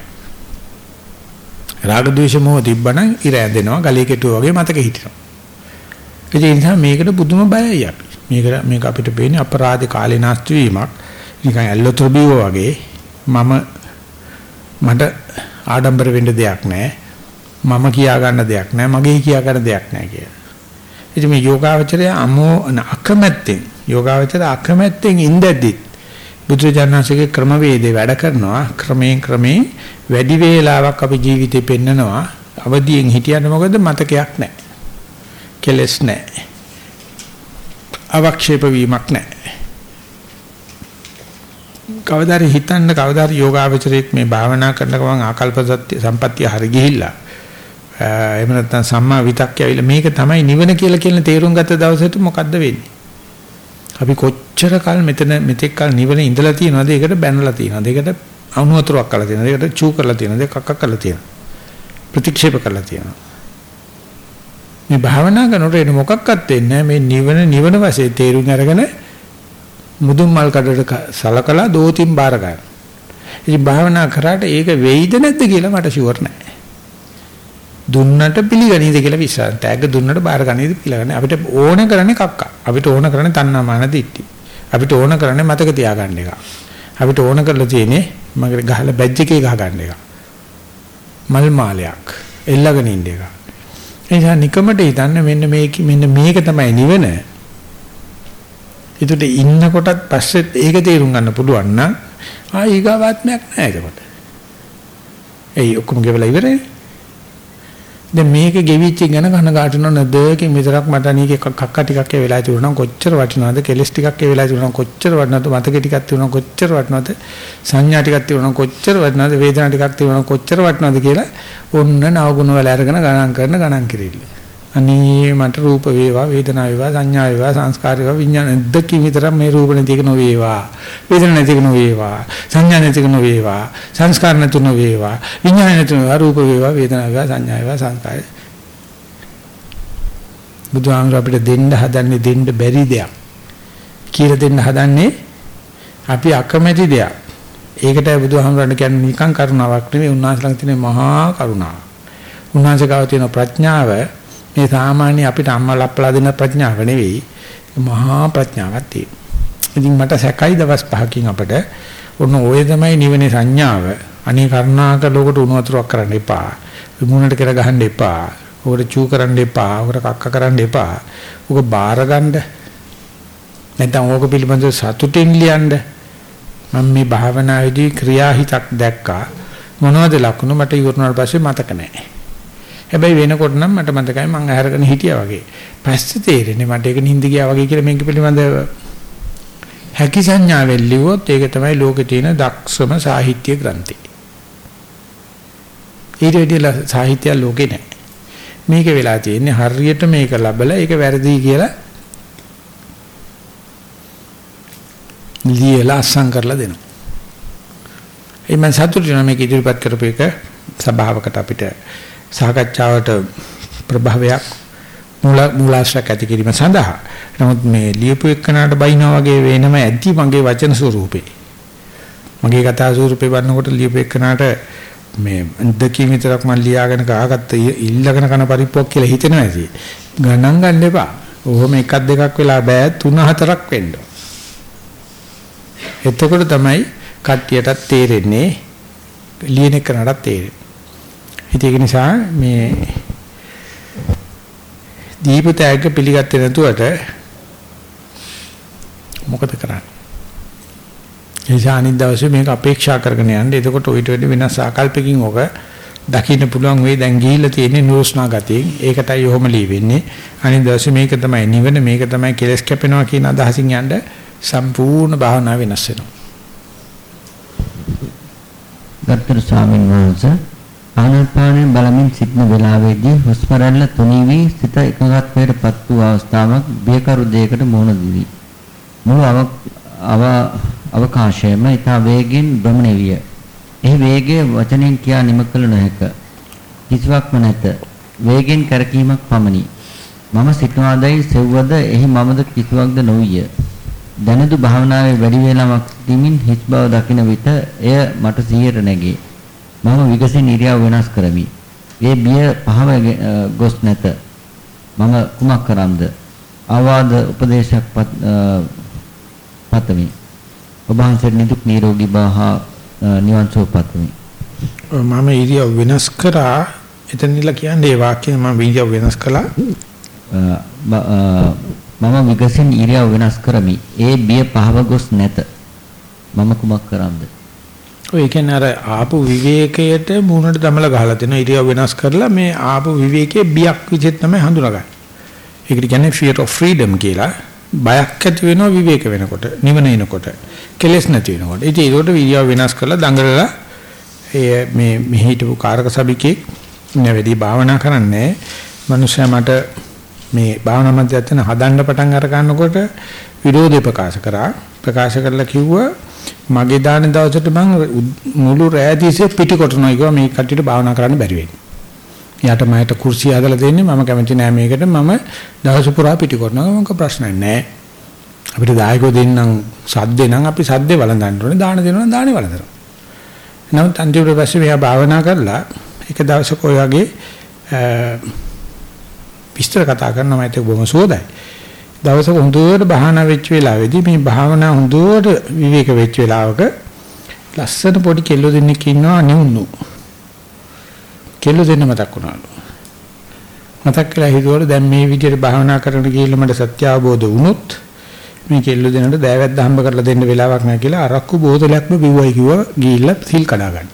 රාග ద్వේෂ මොහ තිබ්බනම් ඉර ඇදෙනවා ගලේ කෙටුව වගේ මතක හිටිනවා. ඒ නිසා මේකට පුදුම බයයි අපි. මේක මේක අපිට පේන්නේ අපරාධ කාලේ නාස්ති වීමක්. නිකන් ඇල්ලතොබිව වගේ මම මට ආඩම්බර වෙන්න දෙයක් නැහැ. මම කියා ගන්න දෙයක් නැහැ මගේ කියා ගන්න දෙයක් නැහැ කියලා. ඉතින් මේ යෝගාවචරය අමෝ අකමැත්තෙන් යෝගාවචරය අකමැත්තෙන් ඉඳද්දි බුදුජානනාංශගේ ක්‍රමවේදේ වැඩ කරනවා ක්‍රමයෙන් ක්‍රමයෙන් වැඩි වේලාවක් අපි ජීවිතේ පෙන්නනවා අවදියෙන් හිටියන්න මොකද මතකයක් නැහැ. කෙලස් නැහැ. අවක්ෂේප වීමක් නැහැ. කවදාරි හිතන්න කවදාරි යෝගාවචරයක් මේ භාවනා කරන ගමන් ආකල්ප සත්‍ය සම්පත්‍ය හරි ගිහිල්ලා එහෙම නැත්නම් සම්මා විතක්කය ඇවිල්ලා මේක තමයි නිවන කියලා කියන තේරුම් ගත්ත දවසට මොකද්ද වෙන්නේ? අපි කොච්චර කල් මෙතන මෙතෙක් කල් නිවන ඉඳලා තියෙනවද? ඒකට බැනලා තියෙනවද? ඒකට අනුවතුරක් කරලා තියෙනවද? ඒකට චූ කරලා තියෙනවද? කක්ක කරලා තියෙනවද? ප්‍රතික්ෂේප කරලා තියෙනවද? මේ භාවනා කරනකොට එන මොකක්වත් වෙන්නේ මේ නිවන නිවන වශයෙන් තේරුම් අරගෙන මුදුන් මල් කඩට සලකලා දෝතින් බාර ගන්න. ඉතින් භාවනා කරාට ඒක වෙයිද නැද්ද කියලා මට ෂුවර් නැහැ. දුන්නට පිළිගනීද කියලා විශ්වාස. ටැග් දුන්නට බාර ගන්නේද පිළිගන්නේ. අපිට ඕන කරන්නේ කක්ක. අපිට ඕන කරන්නේ තණ්හාමාන දිට්ටි. අපිට ඕන කරන්නේ මතක තියාගන්න එක. අපිට ඕන කරලා තියෙන්නේ මගේ ගහලා බැජ් එකේ ගහ ගන්න එක. මල් මාලයක් එල්ලගෙන ඉන්න එක. එනිසා නිකමට හිතන්න මෙන්න මේක මෙන්න මේක තමයි නිවන. ඒකට ඉන්නකොටත් පස්සෙත් ඒක තේරුම් ගන්න පුළුවන් නම් ආ ඊගාවාත්මයක් නැහැ ඒකට. ඒ ඔක්කොම ගෙවලා ඉවරයි. දැන් මේක ගෙවිච්ච ගැන කනගාටු වෙන නදකින් විතරක් මට අනීක කක්ක ටිකක් ඒ වෙලාවේ තිබුණා කොච්චර වටිනවද? කෙලස් ටිකක් ඒ වෙලාවේ තිබුණා කොච්චර වටිනවද? මතක ටිකක් තිබුණා කොච්චර වටිනවද? සංඥා ටිකක් තිබුණා කොච්චර වටිනවද? වේදනා ටිකක් තිබුණා කොච්චර වටිනවද කියලා ඔන්න නවගුණ වල අරගෙන ගණන් කරන ගණන් කිරිල්ල. අනේ මට රූප වේවා වේදනා වේවා සංඥා වේවා සංස්කාර වේවා විඥාන දෙකකින් විතරක් මේ රූප නැති එක නොවේවා. වේදනා නැති එක නොවේවා. සංඥා නැති එක නොවේවා. සංස්කාර නැති නොවේවා. විඥාන නැති නොවේවා. රූප වේවා වේදනා වේවා සංඥා වේවා සංස්කාර බුදුහාමර අපිට දෙන්න හදන්නේ දෙන්න බැරි දෙයක්. කියලා දෙන්න හදන්නේ අපි අකමැති දෙයක්. ඒකටයි බුදුහාමරණ කියන්නේ නිකං කරුණාවක් නෙමෙයි. උන්වහන්සේ ළඟ තියෙන මහා කරුණාව උන්වහන්සේ ගාව තියෙන ප්‍රඥාව මේ සාමාන්‍ය අපිට අම්මා ලප්පලා දෙන ප්‍රඥාව නෙවෙයි මහා ප්‍රඥාවක් තියෙනවා. ඉතින් මට සැකයි දවස් පහකින් අපිට ඔන්න ඔය තමයි නිවනේ සංඥාව. අනේ කරුණාකර ලෝකට උණු වතුරක් කරන්න එපා. විමුණට කියලා ගහන්න එපා. ඔකට චූ කරන්න එපා. ඔකට කක්ක කරන්න එපා. ඔක බාර ගන්න. නැත්නම් ඕක පිළිබඳව සතුටින් ලියන්න. මම මේ භාවනාවේදී ක්‍රියාහිතක් දැක්කා. මොනවද ලකුණු මට ඉවරනාට පස්සේ මතක නැහැ. හැබැයි වෙනකොට නම් මට මතකයි මම අහරගෙන හිටියා වගේ. පස්සේ තේරෙන්නේ මට ඒක නිින්ද ගියා වගේ කියලා මේක පිළිබඳව හැකි සංඥාවෙන් ලිව්වොත් ඒක තමයි ලෝකේ තියෙන දක්ෂම සාහිත්‍ය ග්‍රන්ථය. ඊට වඩා සාහිත්‍ය ලෝකේ නැහැ. මේක වෙලා තියෙන්නේ හරියට මේක ලැබලා ඒක වැරදි කියලා ලියලා අස්සම් කරලා දෙනවා. ඒ මම සතුටු වෙනවා මේක ඉදිරිපත් කරපු එක සභාවකට අපිට සාකච්ඡාවට ප්‍රභාවයක් මූල මූලාශ්‍රයක් ඇති කිරීම සඳහා. නමුත් මේ ලියපු එක්කනට බයිනා වගේ වෙනම ඇති මගේ වචන ස්වරූපේ. මගේ කතා ස්වරූපේ වන්නකොට ලියපු එක්කනට මේ දෙකකින් විතරක් මම ලියාගෙන ගහගත්ත ඉල්ලගෙන කන පරිප්පුවක් කියලා හිතෙනවා ඇති. ගණන් ගන්න එපා. ඔහොම එකක් දෙකක් වෙලා බෑ. තුන හතරක් වෙන්න. එතකොට තමයි කට්ටියටත් තේරෙන්නේ ලියන එකනටත් තේරෙන්නේ. ඒක නිසා මේ දීප තෑග්ග පිළිගත්තේ නැතුවට මොකද කරන්නේ? එනිසා අනිත් දවසේ මේක අපේක්ෂා කරගෙන යන්න. එතකොට ඊට වැඩි වෙනස් ආකල්පකින් ඔක දකින්න පුළුවන් වෙයි දැන් ගිහිල්ලා තියෙන්නේ නුරුස්නා ගතියෙන්. ඒකටයි ඔහොම ලියෙන්නේ. අනිත් දවසේ මේක තමයි නිවන මේක තමයි කෙලස් කැපෙනවා කියන අදහසින් යන්න සම්පූර්ණ භාවනාව වෙනස් වෙනවා. ගත්තර ස්වාමීන් වහන්සේ ආනාපානය බලමින් සිටන වේලාවේදී හුස්ම රැල්ල තුනී වී සිත එකඟත්වයට පත් වූ අවස්ථාවක් බියකරු දෙයකට මුහුණ දිවි. මුළු අව අවකාශයම ඊට වේගෙන් භ්‍රමණය විය. එහි වේගය වචනෙන් කියා නිම කළ නොහැක. කිසිවක්ම නැත. වේගෙන් කරකීමක් පමණි. මම සිටවාදයි සෙව්වද එහි මමද කිසිවක්ද නොවිය. දැනදු භාවනාවේ වැඩි වේලාවක් සිටීමෙන් හිස් බව දකින විට එය මට සිහියට නැගේ. මම විගසින් ඉරියව් වෙනස් කරමි. ඒ බිය පහව ගොස් නැත. මම කුමක් කරම්ද? ආවාද උපදේශයක් පතමි. ඔබ වහන්සේ නිදුක් නිරෝගී බව හා නිවන් සුව පතමි. මම ඉරියව් වෙනස් කරා එතනilla කියන්නේ මේ වාක්‍යය මම වීඩියෝ වෙනස් කළා. මම විගසින් ඉරියව් වෙනස් කරමි. ඒ බිය පහව ගොස් නැත. මම කුමක් කරම්ද? ඔය කියන්නේ අර ආපු විවේකයට මූණට දමලා ගහලා දෙන ඉරියව් වෙනස් කරලා මේ ආපු විවේකයේ බියක් විදිහට තමයි හඳුනගන්නේ. ඒකට කියන්නේ fear of freedom කියලා. බයක් ඇති වෙනවා විවේක වෙනකොට, නිවන එනකොට, කෙලෙස් නැති වෙනකොට. ඉතින් ඒකට ඉරියව් වෙනස් කරලා දඟලලා ඒ මේ මෙහි හිටපු කාරක සභිකෙක් නැවැදී භාවනා කරන්නේ මනුෂයා මට මේ භාවනා මධ්‍යස්ථාන හදන්න පටන් අර ගන්නකොට විරෝධය ප්‍රකාශ කරා ප්‍රකාශ කරලා කිව්වා මගේ දාන දවසට මම මුළු රෑ තිස්සේ පිටි කොටනවා කිව්වා මේ කට්ටියට භාවනා කරන්න බැරි වෙන්නේ. යාට මයට කුර්සිය හදලා දෙන්නේ මම කැමති නෑ මේකට මම දවස පුරා පිටි කොටනවා මොකක් ප්‍රශ්නයක් නෑ. අපිට දායකෝ දෙන්නම් සද්දේ නම් අපි සද්දේ වළඳන්න ඕනේ දාන දෙනවා නම් දානේ වළඳනවා. නමුත් අන්තිමට පස්සේ මෙයා භාවනා කරලා එක දවසක ඔය වගේ විස්තර කතා කරනවා මම ඒක බොහොම සෝදයි. දවසක හොඳට භාවනා වෙච්ච වෙලාවේදී මේ භාවනා හොඳට විවේක වෙච්ච වෙලාවක ලස්සන පොඩි කෙල්ල දෙන්නෙක් ඉන්නවා නෙවුන්නු. කෙල්ල දෙන්න මතක් වුණාලු. මතක් කළා හිතුවල දැන් මේ විදිහට භාවනා කරන ගිහිල්ලා මට සත්‍ය අවබෝධ වුණොත් මේ කෙල්ල දෙන්නට දෑවැද්ද හම්බ කරලා දෙන්න වෙලාවක් නැහැ කියලා අරක්කු බෝතලයක්ම බිව්වයි කිව්වා ගිහිල්ලා සිල් කඩා ගන්න.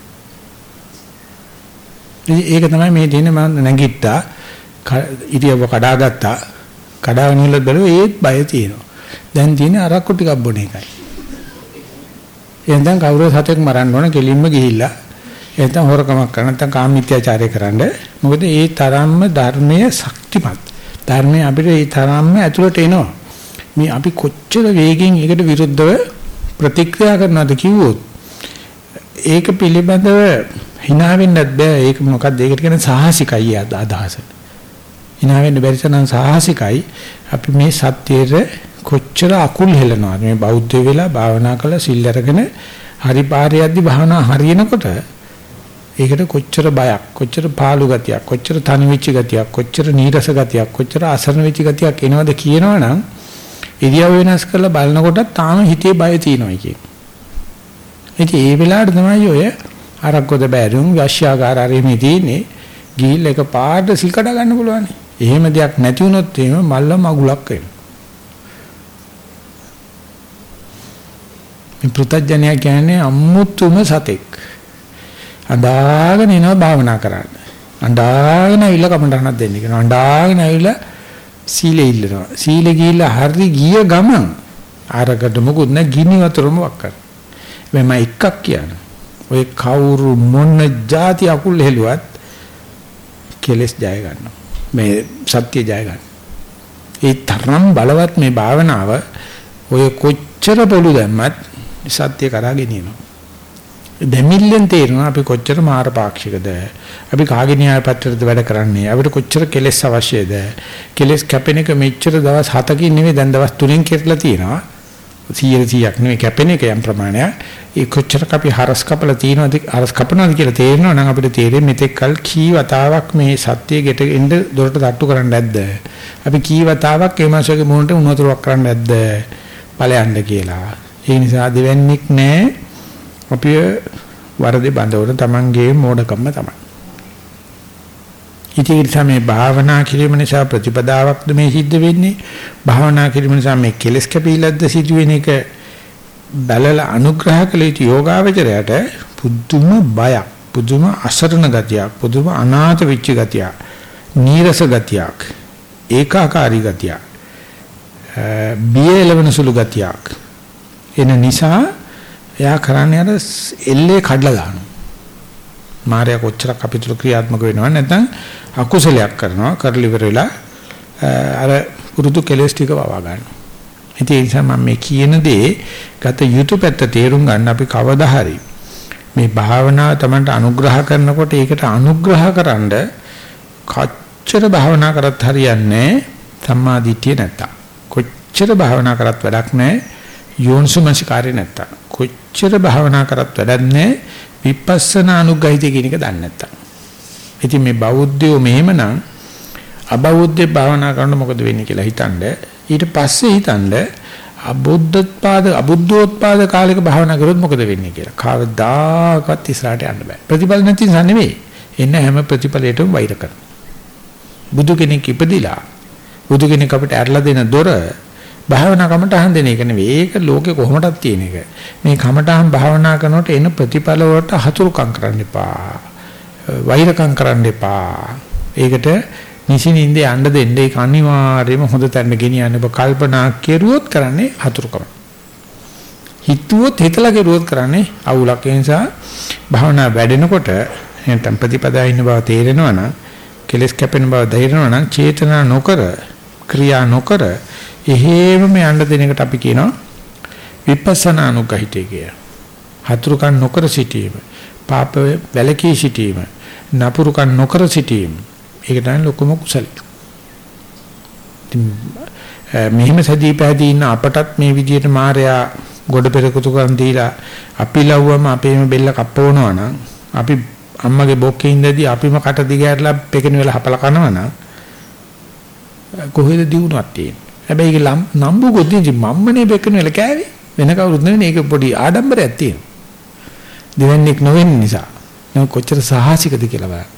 ඒක තමයි මේ දිනේ මම නැගිට්ටා ඉරියව්ව කඩාගත්තා කඩාගෙන ඉල්ල බැලුවා ඒත් බය තියෙනවා. දැන් තියෙන්නේ අරක්කු ටිකක් බොන එකයි. එහෙනම් කවුරු සතෙක් මරන්න ඕන කෙලින්ම ගිහිල්ලා එහෙනම් හොරකමක් කරන්න නැත්නම් කාමීත්‍යාචාරය කරන්න. මොකද ඒ තරම්ම ධර්මයේ ශක්තිමත්. ධර්මයේ අපිට ඒ තරම්ම ඇතුළට එනවා. මේ අපි කොච්චර වේගෙන් ඒකට විරුද්ධව ප්‍රතික්‍රියා කරනවද කිව්වොත් ඒක පිළිබඳව hina වෙන්නත් බෑ. ඒක මොකක්ද? ඒකට කියන්නේ සාහසිකයි අදහස. Hina වෙන්න බැරි තරම් සාහසිකයි. අපි මේ සත්‍යයේ කොච්චර අකුල් හෙලනවාද මේ බෞද්ධ වෙලා භාවනා කළා සිල් අරගෙන හරි පාරේ යද්දි භාවනා හරියනකොට ඒකට කොච්චර බයක් කොච්චර පාළු ගතියක් කොච්චර තනි වෙච්ච ගතියක් කොච්චර නීරස ගතියක් කොච්චර අසරණ වෙච්ච ගතියක් එනවද කියනවනම් ඉරියව් වෙනස් කරලා බලනකොට තාම හිතේ බය තියෙනවා කියන. ඉතින් ඒ වෙලාවට තමයි ඔය අරක්කොද බැරුම් වශ්‍යාකාර ආරෙමේ තියෙන්නේ ගිහිල්ලා එක පාට සිල් කඩ ගන්න පුළුවන්. එහෙම දෙයක් නැති වුණොත් එහෙම මල්ල මගුලක් වෙනවා. මේ පෘතජ්ජනය කියන්නේ අමුතුම සතෙක්. අඬාගෙන එනවා භාවනා කරන්න. අඬාගෙන ඇවිල්ලා කමටහනක් දෙන්න කියනවා. අඬාගෙන ඇවිල්ලා සීලෙ ඉල්ලනවා. සීලෙ ගිහිල්ලා හරි ගිය ගමන් ආරකට මොකුත් නැ ගිනි වතුරම වක් කරනවා. මම එකක් කියනවා. ඔය කවුරු මොන જાති අකුල් හෙළුවත් කෙලස් ජය ගන්නවා. මේ සත්‍ය ජය ගන්න. ඒ තරම් බලවත් මේ භාවනාව ඔය කොච්චර පොළු දැම්මත් සත්‍ය කරා ගෙනියනවා. දෙමිල්ලෙන් තේරෙනවා අපි කොච්චර මාර පාක්ෂිකද අපි කාගේ න්‍යාය පත්‍රයද වැඩ කරන්නේ අපිට කොච්චර කෙලස් අවශ්‍යද කෙලස් කැපෙන එක මෙච්චර දවස් 7කින් නෙවෙයි දැන් දවස් 3කින් කෙරලා තියෙනවා 100ක් නෙවෙයි කැපෙන එක යම් ප්‍රමාණයක්. ඒ කොච්චරක් අපි හරස් කපලා තියෙනවද හරස් කපනවද කියලා තේරෙනවා නම් අපිට තේරෙන්නේ මෙතෙක් කල් කී වතාවක් මේ සත්‍යය ගෙට එන්න දොරට තට්ටු කරන්න නැද්ද අපි කී වතාවක් ඒ මාසයේ මොනට උනතුරක් කරන්න නැද්ද ඵලයන්ද කියලා. ඒ නිසා දෙවන්නේක් නැහැ අපි වරදේ බඳවන තමන්ගේ මෝඩකම තමයි. ඉතින් ඒ නිසා මේ භාවනා කිරීම නිසා ප්‍රතිපදාවක්ද මේ සිද්ධ වෙන්නේ. භාවනා කිරීම නිසා මේ කෙලස් කැපීලද්ද සිදුවෙන එක බලලා අනුග්‍රහ කළ යුතු යෝගාවචරයට පුදුම බයක් පුදුම අසරණ ගතියක් පුදුම අනාථ වෙච්ච ගතියක් නීරස ගතියක් ඒකාකාරී ගතියක් බියලවන සුළු ගතියක්. එන නිසා එයා කරන්නේ අර එල්ලේ කඩලා දානවා. මායя කොච්චරක් අපිට ක්‍රියාත්මක වෙනවද නැත්නම් අකුසලයක් කරනවා කරලි ඉවර වෙලා අර පුරුදු කෙලස් ටික වවා ගන්නවා. ඒ නිසා මම මේ කියන දේ ගත යුතු පැත්ත තේරුම් ගන්න අපි කවදා හරි මේ භාවනාව Tamanට අනුග්‍රහ කරනකොට ඒකට අනුග්‍රහකරනද කොච්චර භාවනා කරත් හරියන්නේ සම්මා දිට්ඨිය නැත්තම්. කොච්චර භාවනා කරත් වැඩක් නැහැ යෝනිසුමනසිකාරය නැත්තම්. කොච්චර භාවනා කරත් වැඩක් නැහැ විපස්සනා අනුග්‍රහිතය කියන එක දන්නේ නැත්තම්. ඉතින් මේ බෞද්ධයෝ මෙහෙමනම් අබෞද්ධ භාවනා කරනකොට මොකද වෙන්නේ කියලා හිතනද ඊට පස්සේ හිතනද අබුද්ධෝත්පාද අබුද්ධෝත්පාද කාලයක භාවනා කරොත් මොකද වෙන්නේ කියලා. කවදාකවත් ඉස්සරහට යන්න බෑ. ප්‍රතිඵල නැති නිසා නෙවෙයි. එන හැම ප්‍රතිඵලයකටම වෛර කරනවා. බුදු කෙනෙක් ඉපදිලා බුදු කෙනෙක් අපිට ඇරලා දෙන දොර භාවනා කමටහන් දෙන එක නෙවෙයි. ඒක ලෝකේ කොහොමදක් තියෙන එක. මේ කමටහන් භාවනා කරනකොට එන ප්‍රතිඵල වලට හතුරුකම් කරන්න එපා. වෛරකම් කරන්න එපා. ඒකට නිසින්ින්ද යන්න දෙන්න ඒක අනිවාර්යයෙන්ම හොඳ තැනට ගෙනියන්න ඔබ කල්පනා කෙරුවොත් කරන්නේ හතුරුකම. හිතුවොත් හිතලා කෙරුවොත් කරන්නේ අවුලක්. ඒ නිසා භාවනා වැඩෙනකොට නැත්නම් ප්‍රතිපදා ඉන්න බව තේරෙනවා නම් කෙලස් කැපෙන බව තේරෙනවා නම් චේතනා නොකර ක්‍රියා නොකර එහෙමම යන්න දෙන එකට අපි කියනවා විපස්සනා අනුගහිතය කිය. හතුරුකම් නොකර සිටීම, පාප වැළකී සිටීම, නපුරුකම් නොකර සිටීම. ඒක තමයි ලොකුම කුසලයි. මෙහිම සදී පැහැදී ඉන්න අපටත් මේ විදියට මායя ගොඩ පෙරකුතු කරන් දීලා අපි ලව්වම අපේම බෙල්ල කප්පවනවා නම් අපි අම්මගේ බොක්කේ ඉඳදී අපිම කට දිගහැරලා පෙකෙන වෙලා හපල කනවා නම් කොහෙද දිනුවක් තියෙන්නේ හැබැයි ඒක නම්බු ගොඩින්දි මම්මනේ බෙකෙන වෙලා කෑවේ? වෙන කවුරුත් නෙවෙයි ඒක පොඩි ආඩම්බරයක් තියෙනවා. දෙවන්නේක් නොවෙන නිසා. නෝ කොච්චර සාහසිකද කියලා බලන්න.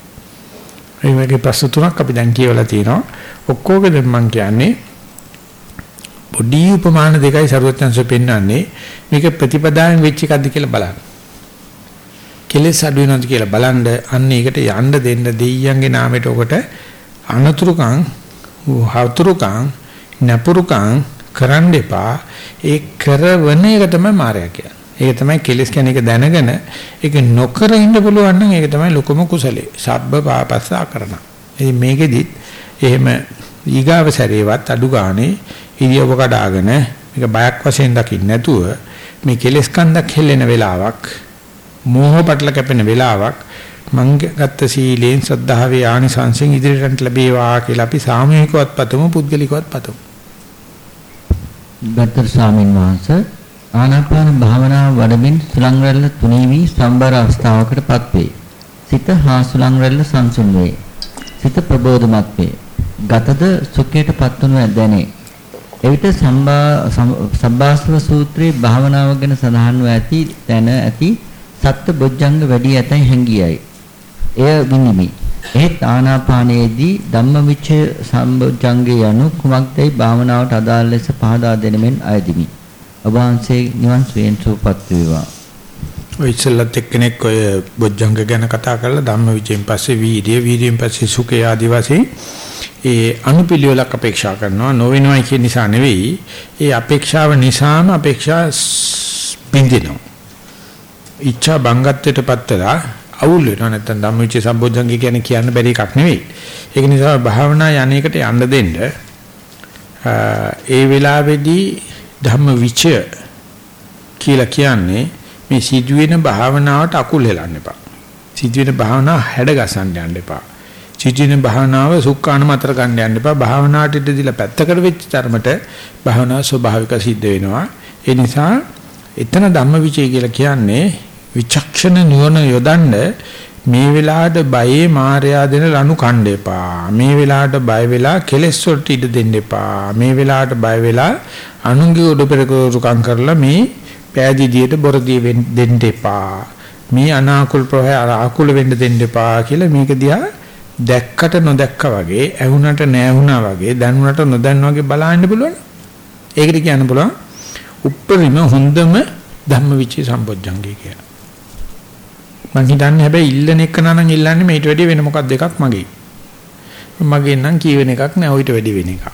මේ වගේ ප්‍රශ්න තුනක් අපි දැන් කියවලා තියෙනවා. ඔක්කොගෙද මම කියන්නේ පොඩි උපමාන දෙකයි ਸਰවඥංශ පෙන්වන්නේ. මේක ප්‍රතිපදාවෙන් වෙච්ච එකක්ද කියලා බලන්න. කෙලෙස් අඩු වෙනවද කියලා බලන්න. අන්න ඒකට යන්න දෙන්න දෙයියන්ගේ නාමයට ඔකට අනතුරුකම් හතුරුකම් නපුරුකම් කරන්න එපා ඒ කරවන එක තමයි මායя කියන්නේ. ඒක තමයි කෙලෙස් කියන එක දැනගෙන ඒක නොකර ඉන්න පුළුවන් නම් ඒක තමයි ලොකුම කුසලේ. සබ්බ පාපස්සා කරන. ඉතින් මේකෙදිත් එහෙම ඊගාව සැරේවත් අඩු ගානේ ඉරියව්ව කඩාගෙන මේක බයක් වශයෙන් දකින්න නැතුව මේ කෙලෙස් කන්දක් හෙල්ලෙන වෙලාවක් මෝහ පටල කැපෙන වෙලාවක් මං ගත්ත සීලෙන් සද්ධාවේ ආනිසංසෙන් ඉදිරියට ලැබේවා කියලා අපි සාමූහිකවත් පතමු පුද්ගලිකවත් පතමු. ගත්තර ස්වාමීන් වහන්සේ ආනාපාන භාවනාව වඩමින් සුලං රැල්ල තුනී වී සම්බර අවස්ථාවකටපත් වේ. සිත හා සුලං රැල්ල සංසුන් වේ. සිත ප්‍රබෝධමත් වේ. ගතද සුඛයටපත් වනු දැනේ. එවිට සම්බාස්ව සූත්‍රයේ භාවනාව ගැන සඳහන්ව ඇති තැන ඇති සත්‍ය බොජ්ජංග වැඩි ඇතයි හැංගියයි. එය විනිමි. එහෙත් ආනාපානයේදී ධම්මවිචය සම්බොජ්ජංගේ යනු කුමක්දයි භාවනාවට අදාළ ලෙස පහදා දෙනෙමින් අයදිමි. ඔබ වහන්සේ නිවන් සුවයෙන් සුවපත් වේවා. ඔය ඉස්සෙල්ලත් එක්කෙනෙක් ඔය බොජ්ජංග ගැන කතා කරලා ධම්මවිචයෙන් පස්සේ වීර්ය වීර්යයෙන් පස්සේ සුඛය ආදි වශයෙන් ඒ අනුපිළිවෙලක් අපේක්ෂා කරනවා නොවෙනවයි කියන නිසා නෙවෙයි ඒ අපේක්ෂාව නිසාම අපේක්ෂා බින්දිනවා ඉච්ඡා බංගත්වයටපත් වෙලා අවුල් වෙනවා. නැත්නම් ධම්මවිචේ සම්බොධ්ජංගය කියන්නේ කියන්න බැරි එකක් නෙවෙයි. ඒක නිසා භාවනා යන්නේකට යන්න දෙන්න. ඒ වෙලාවේදී ධම්මවිචය කියලා කියන්නේ මේ සිදුවෙන භාවනාවට අකුල් හෙලන්න එපා. සිදුවෙන භාවනාව හැඩ ගසන්න යන්න එපා. චිතින භාවනාව සුක්කානම අතර ගන්න යන්න එපා. භාවනාවට ඉඳ දීලා පැත්තකට වෙච්ච තරමට භාවනාව ස්වභාවික සිද්ධ වෙනවා. ඒ නිසා එතන ධම්මවිචය කියලා කියන්නේ විචක්ෂණ නුවණ යොදන්න මේ වෙලාවට බයේ මායя දෙන ලනු කණ්ඩ එපා. මේ වෙලාවට බය වෙලා කෙලෙස් වලට ඉඩ දෙන්න එපා. මේ වෙලාවට බය වෙලා අනුන්ගේ උඩ පෙරකරුකම් කරලා මේ පෑදීදියට බොරදී දෙන්න එපා. මේ අනාකුල් ප්‍රහය ආකුල වෙන්න දෙන්න එපා කියලා මේක දිහා දැක්කට නොදැක්කා වගේ ඇහුණට නැහැ වගේ දැනුණට නොදැන්න වගේ බලන්න පුළුවන්. ඒකට කියන්න පුළුවන් උප්පරිම හොඳම ධම්මවිචේ සම්පොඥංගේ කියලා. මං හිතන්නේ හැබැයි ඉල්ලන එක නනම් ඉල්ලන්නේ මේට වැඩිය වෙන මොකක් දෙකක් මගේ. මගේ නම් කියවෙන එකක් නෑ ඔయిత වැඩි වෙන එකක්.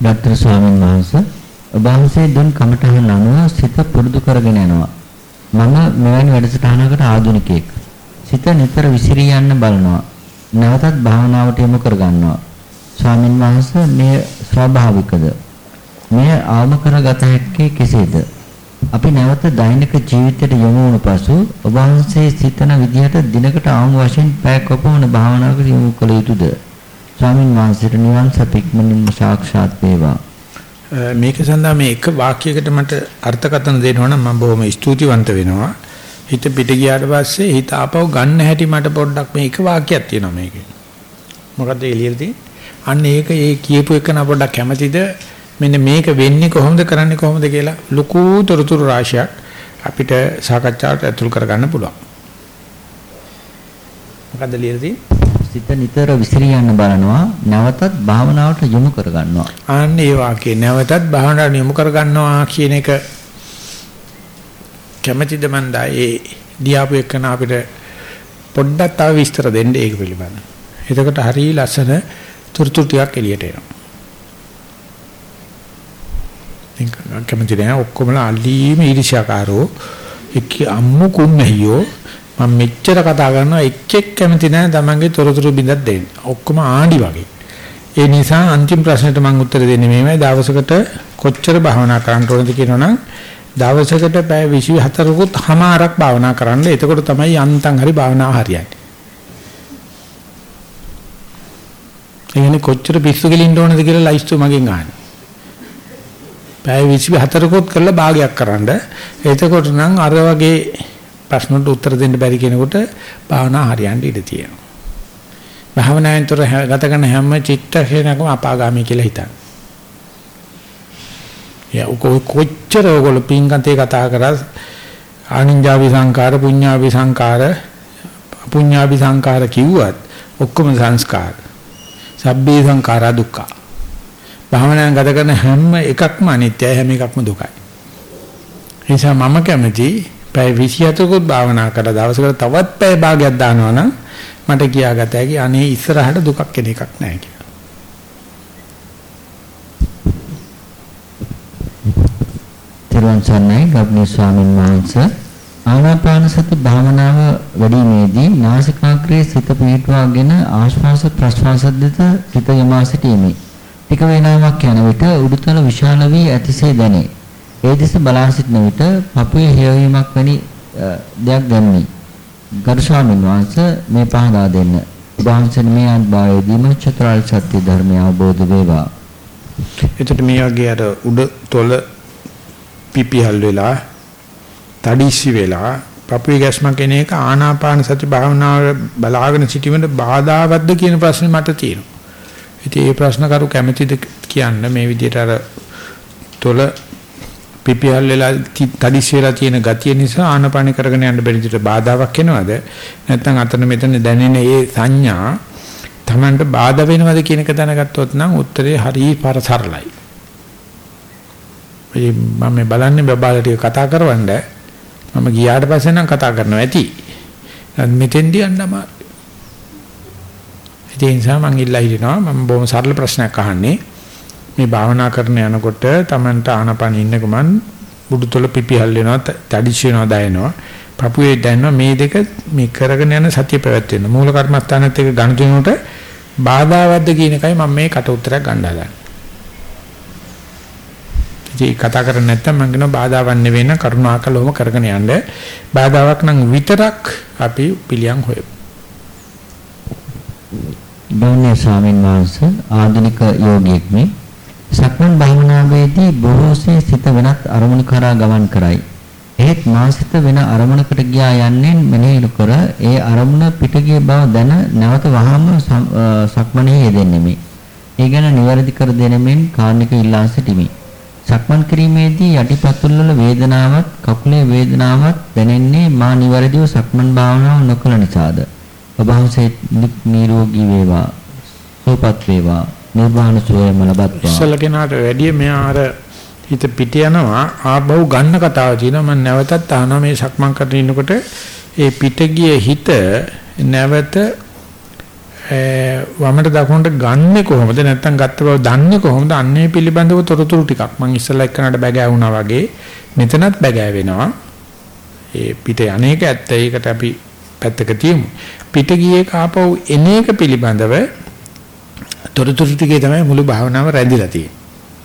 ඩාක්ටර් ස්වාමීන් වහන්සේ ඔබ වහන්සේ දුන් කමටහන් අනුව සිත පුරුදු කරගෙන යනවා. මම මෙවැනි වැඩසටහනකට ආධුනිකයෙක්. සිත නිතර විසිරී යන්න බලනවා. නැවතත් භාවනාවට යොමු කර ගන්නවා. ස්වාමින් වහන්සේ මේ ස්වාභාවිකද? මෙය ආම කරගත හැක්කේ කෙසේද? අපි නැවත දෛනික ජීවිතයට යොමු වුණ පසු ඔබ වහන්සේ සිතන විදිහට දිනකට ආම වශයෙන් පැයක් වපමණ භාවනාවකට යොමු කළ යුතුද? ස්වාමින් වහන්සේට නිවන් සපික්මනින්ම සාක්ෂාත් වේවා. මේක සඳහා මේ එක වාක්‍යයකට මට අර්ථකථන දෙනවා නම් මම බොහොම ස්තුතිවන්ත වෙනවා. හිත පිට ගියාට පස්සේ හිත ආපහු ගන්න හැටි මට පොඩ්ඩක් මේ එක වාක්‍යයක් තියෙනවා මේකේ. මොකද්ද එළියට තියෙන්නේ? අන්න ඒක ඒ කියපු එක නා පොඩ්ඩක් කැමැතිද? මෙන්න මේක වෙන්නේ කොහොමද කරන්නේ කොහොමද කියලා ලুকু තොරතුරු රාශියක් අපිට සාකච්ඡාවට ඇතුල් කරගන්න පුළුවන්. මොකද්ද ලියලා? සිත නිතර විසිරී යන්න බලනවා නැවතත් භාවනාවට යොමු කරගන්නවා. අන්න ඒ වාක්‍යය නැවතත් භාවනාවට යොමු කරගන්නවා කියන එක කැමැතිද මන්දා ඒ දියාපු එකන අපිට පොඩ්ඩක් තව විස්තර දෙන්න ඒක පිළිබඳව. එතකොට හරිය ලස්සන තුරුතුරු ටිකක් එළියට එනවා. ඉතින් කැමති නෑ ඔක්කොමලා අල්ලීම ඊර්ෂ්‍යාකාරෝ එක්ක අම්මු කුන්නහියෝ මම මෙච්චර කතා කරනවා එක් එක් කැමති නෑ තමන්ගේ තොරතුරු බින්දක් දෙන්න. ඔක්කොම ආඩි වගේ. ඒ නිසා අන්තිම ප්‍රශ්නෙට මම උත්තර දෙන්නේ මේවයි දවසකට කොච්චර භාවනා කරන්න ඕනද කියනවනම් දවසකට පැය 24කුත් හමාරක් භාවනා කරන්න. එතකොට තමයි යන්තම් හරි භාවනාව හරියන්නේ. එන්නේ කොච්චර පිස්සු කෙලින්න ඕනද කියලා ලයිස්තු මගෙන් අහන්නේ. පැය 24කුත් කරලා භාගයක් කරන්න. එතකොට නම් අර වගේ ප්‍රශ්නට උත්තර දෙන්න බැරි කෙනෙකුට භාවනා හරියන්න ඉඩ තියෙනවා. භාවනාවෙන්තර ගත කරන හැම චිත්තක්ෂණයකම අපාගාමී කියලා හිතන්න. යා කොච්චර ඔයගොල්ලෝ පින්කන්තේ කතා කරා ආනින්ජාවි සංකාර පුඤ්ඤාවි සංකාර පුඤ්ඤාවි සංකාර කිව්වත් ඔක්කොම සංස්කාර. සබ්බේ සංඛාරා දුක්ඛ. භාවනාවෙන් ගත කරන හැම එකක්ම අනිත්‍යයි හැම එකක්ම දුකයි. ඒ නිසා මම කැමති පැය 27කුත් භාවනා කරලා දවසකට තවත් පැය භාගයක් දානවා නම් මට කියාගත හැකි අනේ ඉස්සරහට දුකක් කෙන එකක් නැහැ කියලා. තිරුවන් සරණයි ගෞරවනීය ස්වාමීන් වහන්සේ ආනාපාන සති භාවනාව වැඩිමේදී නාසිකාග්‍රයේ සිත පිහිටුවාගෙන ආශ්වාස ප්‍රශ්වාස දෙත සිත යමා සිටීමේ ටික වේලාවක් යන විට උඩුතල විශාල වී ඇතිසේ දැනේ. ඒ දෙස බලා සිටන විට පපුවේ හේවීමක් වැනි දෙයක් දැනුනි. ගරු ස්වාමීන් වහන්සේ මේ පහදා දෙන්න. උදාහරණ මේ අත්භාවයේදීම චතුරාර්ය සත්‍ය ධර්මය අවබෝධ වේවා. එතකොට මේ වගේ අර උඩ තොල පිපිහල් වෙලා තඩිසි වෙලා පපුවේ ගැස්ම කෙන එක ආනාපාන සති භාවනාව බලාගෙන සිටීමේ බාධාවත්ද කියන ප්‍රශ්නේ මට තියෙනවා. ඉතින් ඒ ප්‍රශ්න කරු කැමැතිද කියන්න මේ විදිහට අර තොල පිපිහල් වෙලා තඩිසි වෙලා තියෙන ගතිය නිසා ආනාපාන කරගෙන යන්න බැරි විදිහට බාධාවක් එනවද? නැත්නම් අතන මෙතන දැනෙන ඒ සංඥා Tamanට බාධා වෙනවද කියන එක දැනගත්තොත් නම් උත්තරේ හරිය පාර සරලයි. මම බලන්නේ බබාලා ටික කතා කරවන්න මම ගියාට පස්සේ නම් කතා කරනවා ඇති. මෙතෙන්දී යන්නම ඒ නිසා මම ඉල්ලා හිටිනවා මම බොහොම සරල ප්‍රශ්නයක් අහන්නේ. මේ භාවනා කරන යනකොට Tamanට ආනපන ඉන්න ගමන් බුදුතල පිපිහල් වෙනවා, තඩිච් වෙනවා, දැනෙනවා. පපුවේ දැනෙනවා මේ දෙක මේ කරගෙන යන සතිය පැවැත්වෙන. මූල කර්මස්ථානත් එක්ක ගණතුනට බාධාවත්ද කියන එකයි මම මේ කට උත්තරයක් ගන්න හදන්නේ. ඉතින් කතා කරන්නේ නැත්නම් මම කියනවා බාධාවක් නෙවෙයි නම් කරුණාකරලවම කරගෙන යන්න. බාධාවක් නම් විතරක් අපි පිළියම් හොයමු. ගෞණ්‍ය ස්වාමීන් වහන්සේ ආධුනික යෝගියෙක්නි සක්මන් භාවනාවේදී බොහෝසේ සිත වෙනත් අරමුණු කරා ගමන් කරයි. එහෙත් මා සිත වෙන අරමුණකට ගියා යන්නේ මෙනෙහි නොකර ඒ අරමුණ පිටගිය බව දැන නැවත වහාම සක්මනේ යෙදෙන්නෙමි. ඒ ගැන නිවැරදි කර දෙනෙමින් කාර්නික ඉල්ලා සිටිමි. සක්මන් කිරීමේදී යටිපතුල් වල වේදනාවක් කකුලේ වේදනාවක් දැනෙන්නේ මා නිවැරදිව සක්මන් භාවනාව නොකළ නිසාද? ඔබ වහන්සේ නිරෝගී වේවා. සුවපත් වේවා. නිර්වාණ සුවයම ලබත්වා. ඉස්සලකෙනාට වැඩිය මෙයා අර හිත පිට යනවා ආබව ගන්න කතාව තියෙනවා මම නැවතත් අහනවා මේ සක්මන් කරගෙන ඉන්නකොට ඒ පිට ගිය හිත නැවත වමට දකුණට ගන්නෙ කොහොමද නැත්නම් ගත්ත බව දන්නේ කොහොමද අන්නේ පිළිබඳව තොරතුරු ටිකක් මම ඉස්සලා එක්කනට බැගෑ වුණා වගේ මෙතනත් බැගෑ වෙනවා ඒ පිට යන්නේක ඇත්ත ඒකට අපි පැත්තක තියමු පිට ගියේ කාපව් එන එක පිළිබඳව තොරතුරු ටිකේ තමයි මුළු භාවනාව රැඳිලා තියෙන්නේ.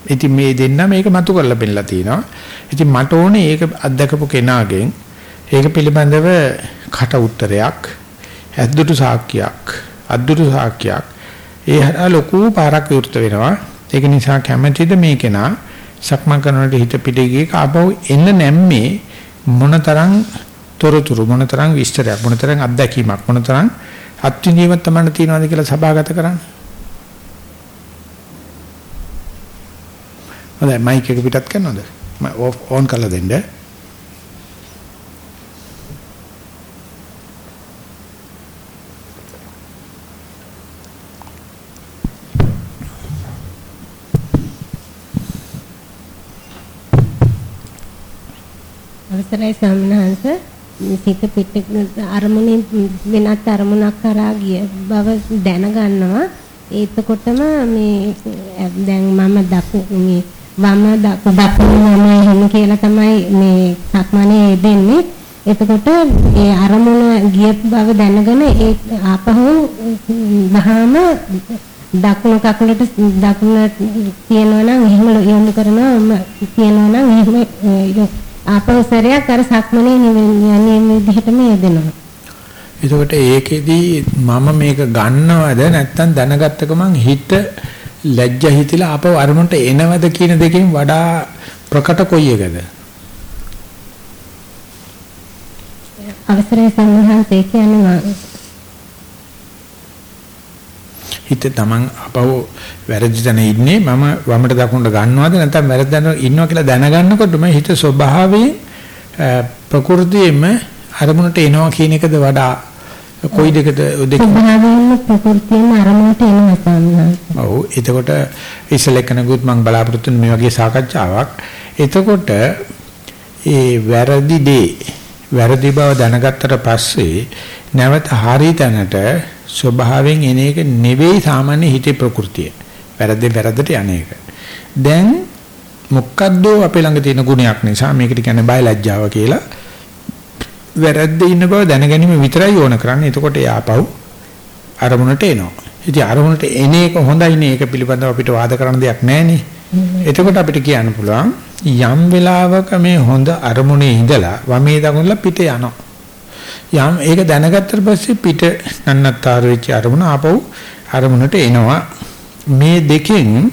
ඉතින් මේ දෙන්න මේක මතු කරලා පෙන්නලා තිනවා ඉතින් මට ඕනේ ඒක අත්දකපු කෙනාගෙන් ඒක පිළිබඳව කට උත්තරයක් ඇද්දුටු සාක්කියක් අද්දුරු සාක්කයක් ඒ හරහා ලොකු පාරක් විවෘත වෙනවා. ඒක නිසා කැමැතිද මේ කෙනා සක්මන් කරනකොට හිත පිටේ ආපහු එන්න නැම්මේ මොනතරම් තොරතුරු මොනතරම් විස්තරයක් මොනතරම් අත්දැකීමක් මොනතරම් අත්විඳීමක් තමයි තියනවාද කියලා සභාගත කරන්න. හොඳයි මයික් එක පිටත් කරනවද? මම ඕන් කරලා දෙන්න. අවසරයි ස්වාමීන් වහන්සේ සිත පිට අරමුණින් වෙනත් අරමුණක් කරා ගිය බව දැනගන්නවා. එතකොටම මේ දැන් මම දකු මේ වම දකු දකුණු මම එහෙම කියලා තමයි මේ සක්මනේ දෙන්නේ එතකොට ඒ අරමුණ ගිය බව දැනගෙන ඒ ආපහු වහාම දකුණු කකුලට දකුණට තියනවා නම් එහෙම යොමු කරනවා. තියනවා නම් එහෙම ආපහු සැරයක් අර සක්මනේ යන්නේ විදිහටම යෙදෙනවා. එතකොට ඒකෙදි මම මේක ගන්නවද නැත්නම් දැනගත්ත ගමන් හිත ලැජ්ජ හිතිලා ආපහු අරමුණට එනවද කියන දෙකෙන් වඩා ප්‍රකට කොයි එකද? අවසරයි සම්හාසය කියන්නේ හිත තමන් අපව වැරදි තැන ඉන්නේ. මම වමට දකුණට ගන්නවද? නැත්නම් වැරදි තැන ඉන්නවා කියලා දැනගන්නකොටම හිත ස්වභාවයෙන් ප්‍රകൃතියෙම අරමුණට එනවා කියන එකද වඩා කොයි දෙකද දෙක? ස්වභාවයෙන්ම ප්‍රകൃතියෙම අරමුණට එනවා සම්හාස ඔව්. එතකොට ඉස්සලකනගුත් මම බලාපොරොත්තු මේ වගේ සාකච්ඡාවක්. එතකොට ඒ වැරදි දේ වැරදි බව දැනගත්තට පස්සේ නැවත හරි තැනට ස්වභාවයෙන් එන එක නෙවෙයි සාමාන්‍ය හිතේ ප්‍රകൃතිය. වැරද්දෙන් වැරද්දට යන එක. දැන් මොකද්ද අපේ ළඟ තියෙන ගුණයක් නිසා මේකට කියන්නේ බයලජ්ජාව කියලා. වැරද්ද ඉන්න බව දැනගැනීම විතරයි ඕන කරන්නේ. එතකොට යාපව් අරමුණට එනවා. ඉතින් අරමුණට එන එක හොඳයි නේ ඒක පිළිබඳව අපිට වාද කරන්න දෙයක් නැහැ එතකොට අපිට කියන්න පුළුවන් යම් වෙලාවක මේ හොඳ අරමුණේ ඉඳලා වමේ දකුණලා පිට යනවා. යම් ඒක දැනගත්තට පස්සේ පිට නන්නත්තර වෙච්ච අරමුණ ආපහු අරමුණට එනවා. මේ දෙකෙන්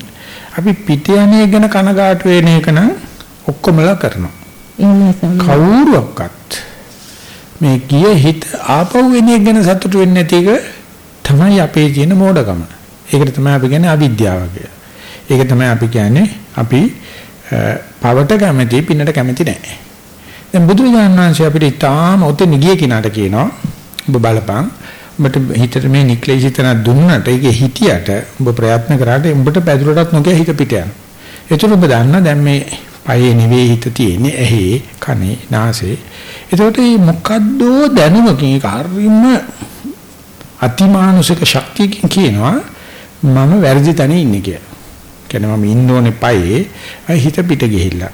අපි පිට යන්නේ ගැන කනගාටු වෙන එක නම් ඔක්කොමලා කරනවා. කවුරුවක්වත් මේ ගිය හිත ආපහු එන එක ගැන සතුටු වෙන්නේ නැති එක තමයි අපේ තියෙන මෝඩකම. ඒකට තමයි අපි කියන්නේ අවිද්‍යාව කියලා. ඒක තමයි අපි කියන්නේ අපි පවට කැමති පින්නට කැමති නැහැ. දැන් බුදුරජාණන් වහන්සේ අපිට ඊටාම ඔතෙන් ගිය කිනාට කියනවා ඔබ බලපං ඔබට හිතට මේ නික්ලේශිතන දුන්නට ඒකේ හිටියට ඔබ ප්‍රයත්න කරාට උඹට පැදුරටත් නොකිය හිත පිට යනවා. ඒතර ඔබ දන්නා දැන් මේ පයේ නෙවෙයි හිත තියෙන්නේ ඇහි කනේ නාසයේ. ඒතකොට මේ මොකද්දෝ දැනුමකින් ඒක හරිම අතිමානුෂික ශක්තියකින් කියනවා මම වැරදි තැන ඉන්නේ කියලා. කියන්නේ මම ඉන්න ඕනේ පයේ හිත පිට ගිහිල්ලා.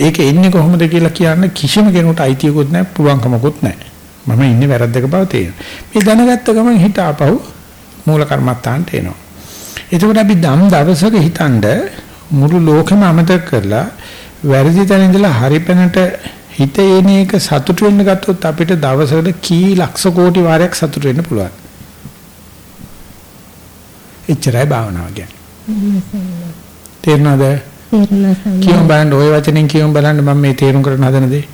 ඒක ඉන්නේ කොහොමද කියලා කියන්න කිසිම කෙනෙකුට අයිතියකුත් නැහැ පුළුවන්කමකුත් නැහැ. මම ඉන්නේ වැරද්දක බව තේරෙනවා. මේ දැනගත්ත ගමන් හිත ආපහු මූල කර්මත්තාන්ට එනවා. එතකොට අපි ධම් දවසක හිතනද මුළු ලෝකෙම අමතක කරලා වැරදි තැන ඉඳලා හරි පැනට හිත එන එක සතුට වෙන්න ගත්තොත් අපිට දවසකට කී ලක්ෂ කෝටි වාරයක් සතුට වෙන්න පුළුවන්. එච්චරයි භාවනාව කියන්නේ. තේරුණාද? තේරුණා සම්මා. කියමු බලන්න ওই වචනෙන් කියමු බලන්න මම මේ තේරුම් කරන්න හදන දේ.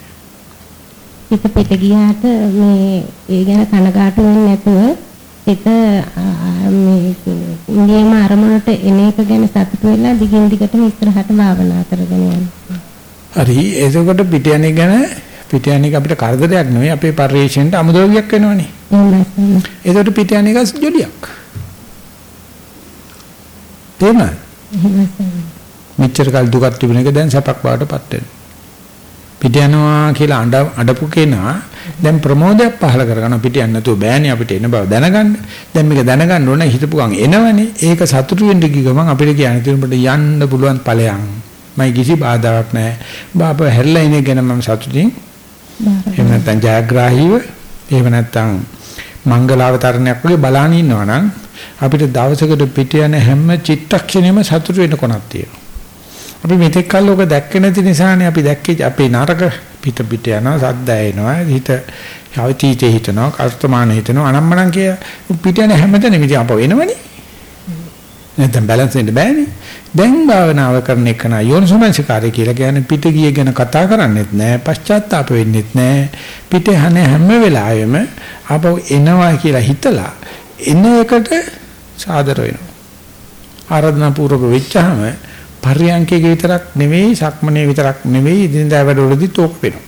හිත පිට ගියාට මේ ඒ ගැන කනගාටු වෙන්නේ නැතුව හිත මේ නියම අරමුණට එන එක ගැන සතුටු වෙලා දිගින් දිගටම ඉස්සරහට භාවනා කරගෙන යනවා. හරි එතකොට පිට යන්නේ ගැන පිට යන්නේ අපිට කරදරයක් නෙවෙයි අපේ පරිශ්‍රයෙන්ට අමුදෝගයක් වෙනවනේ. එතකොට පිට යන්නේ ගස් ජොලියක්. තේරුණාද? එහෙමයි. මෙච්චර කල් දුකක් තිබුණ එක දැන් සැපක් බවටපත් වෙනවා. පිට යනවා කියලා අඬ අඬපු කෙනා දැන් ප්‍රමෝදයක් පහල කරගන්න පිට යන්න නැතුව බෑනේ අපිට එන බව දැනගන්න. දැන් මේක දැනගන්න ඕන හිතපු ගමන් එනවනේ. ඒක සතුටු වෙන්න ගිය ගමන් අපිට කියන්නේ තුඹට යන්න පුළුවන් ඵලයන්. මයි කිසි බාධාවක් නැහැ. බාප හැරලා ඉන්නේ ගැන මම සතුටින්. එහෙම නැත්නම් ජයග්‍රාහීව එහෙම නැත්නම් මංගලාවතරණයක් වගේ බලාන ඉන්නවනම් අපිට දවසකට පිට යන හැම චිත්තක්ෂණයම සතුටු වෙන්න කොනක් තියෙනවා. අපි මෙතෙක් කල් ඔක දැක්කේ නැති නිසානේ. අපි දැක්කේ අපේ නරක පිට පිට යනවා සද්ද ඇෙනවා හිත යවිතීතේ හිතනවා කර්තමාන හිතනවා අනම්මනම් කිය පිට යන හැමතැනම ඉතින් අපව එනවනේ. නැත්නම් බැලන්ස් වෙන්න බෑනේ. දැන් භාවනාව කරන එක නා යෝනිසමනසිකාරය කියලා කියන්නේ පිට ගිය ගැන කතා කරන්නේත් නෑ පශ්චාත්තාප වෙන්නෙත් නෑ. පිට යන හැම වෙලාවෙම අපව එනවා කියලා හිතලා එන එකට සාදර වෙනවා. ආරාධනා පූර්වක වෙච්චාම පර්යංකයේ විතරක් නෙවෙයි සක්මනේ විතරක් නෙවෙයි ඉදින්දා වැඩවලදී තෝක් වෙනවා.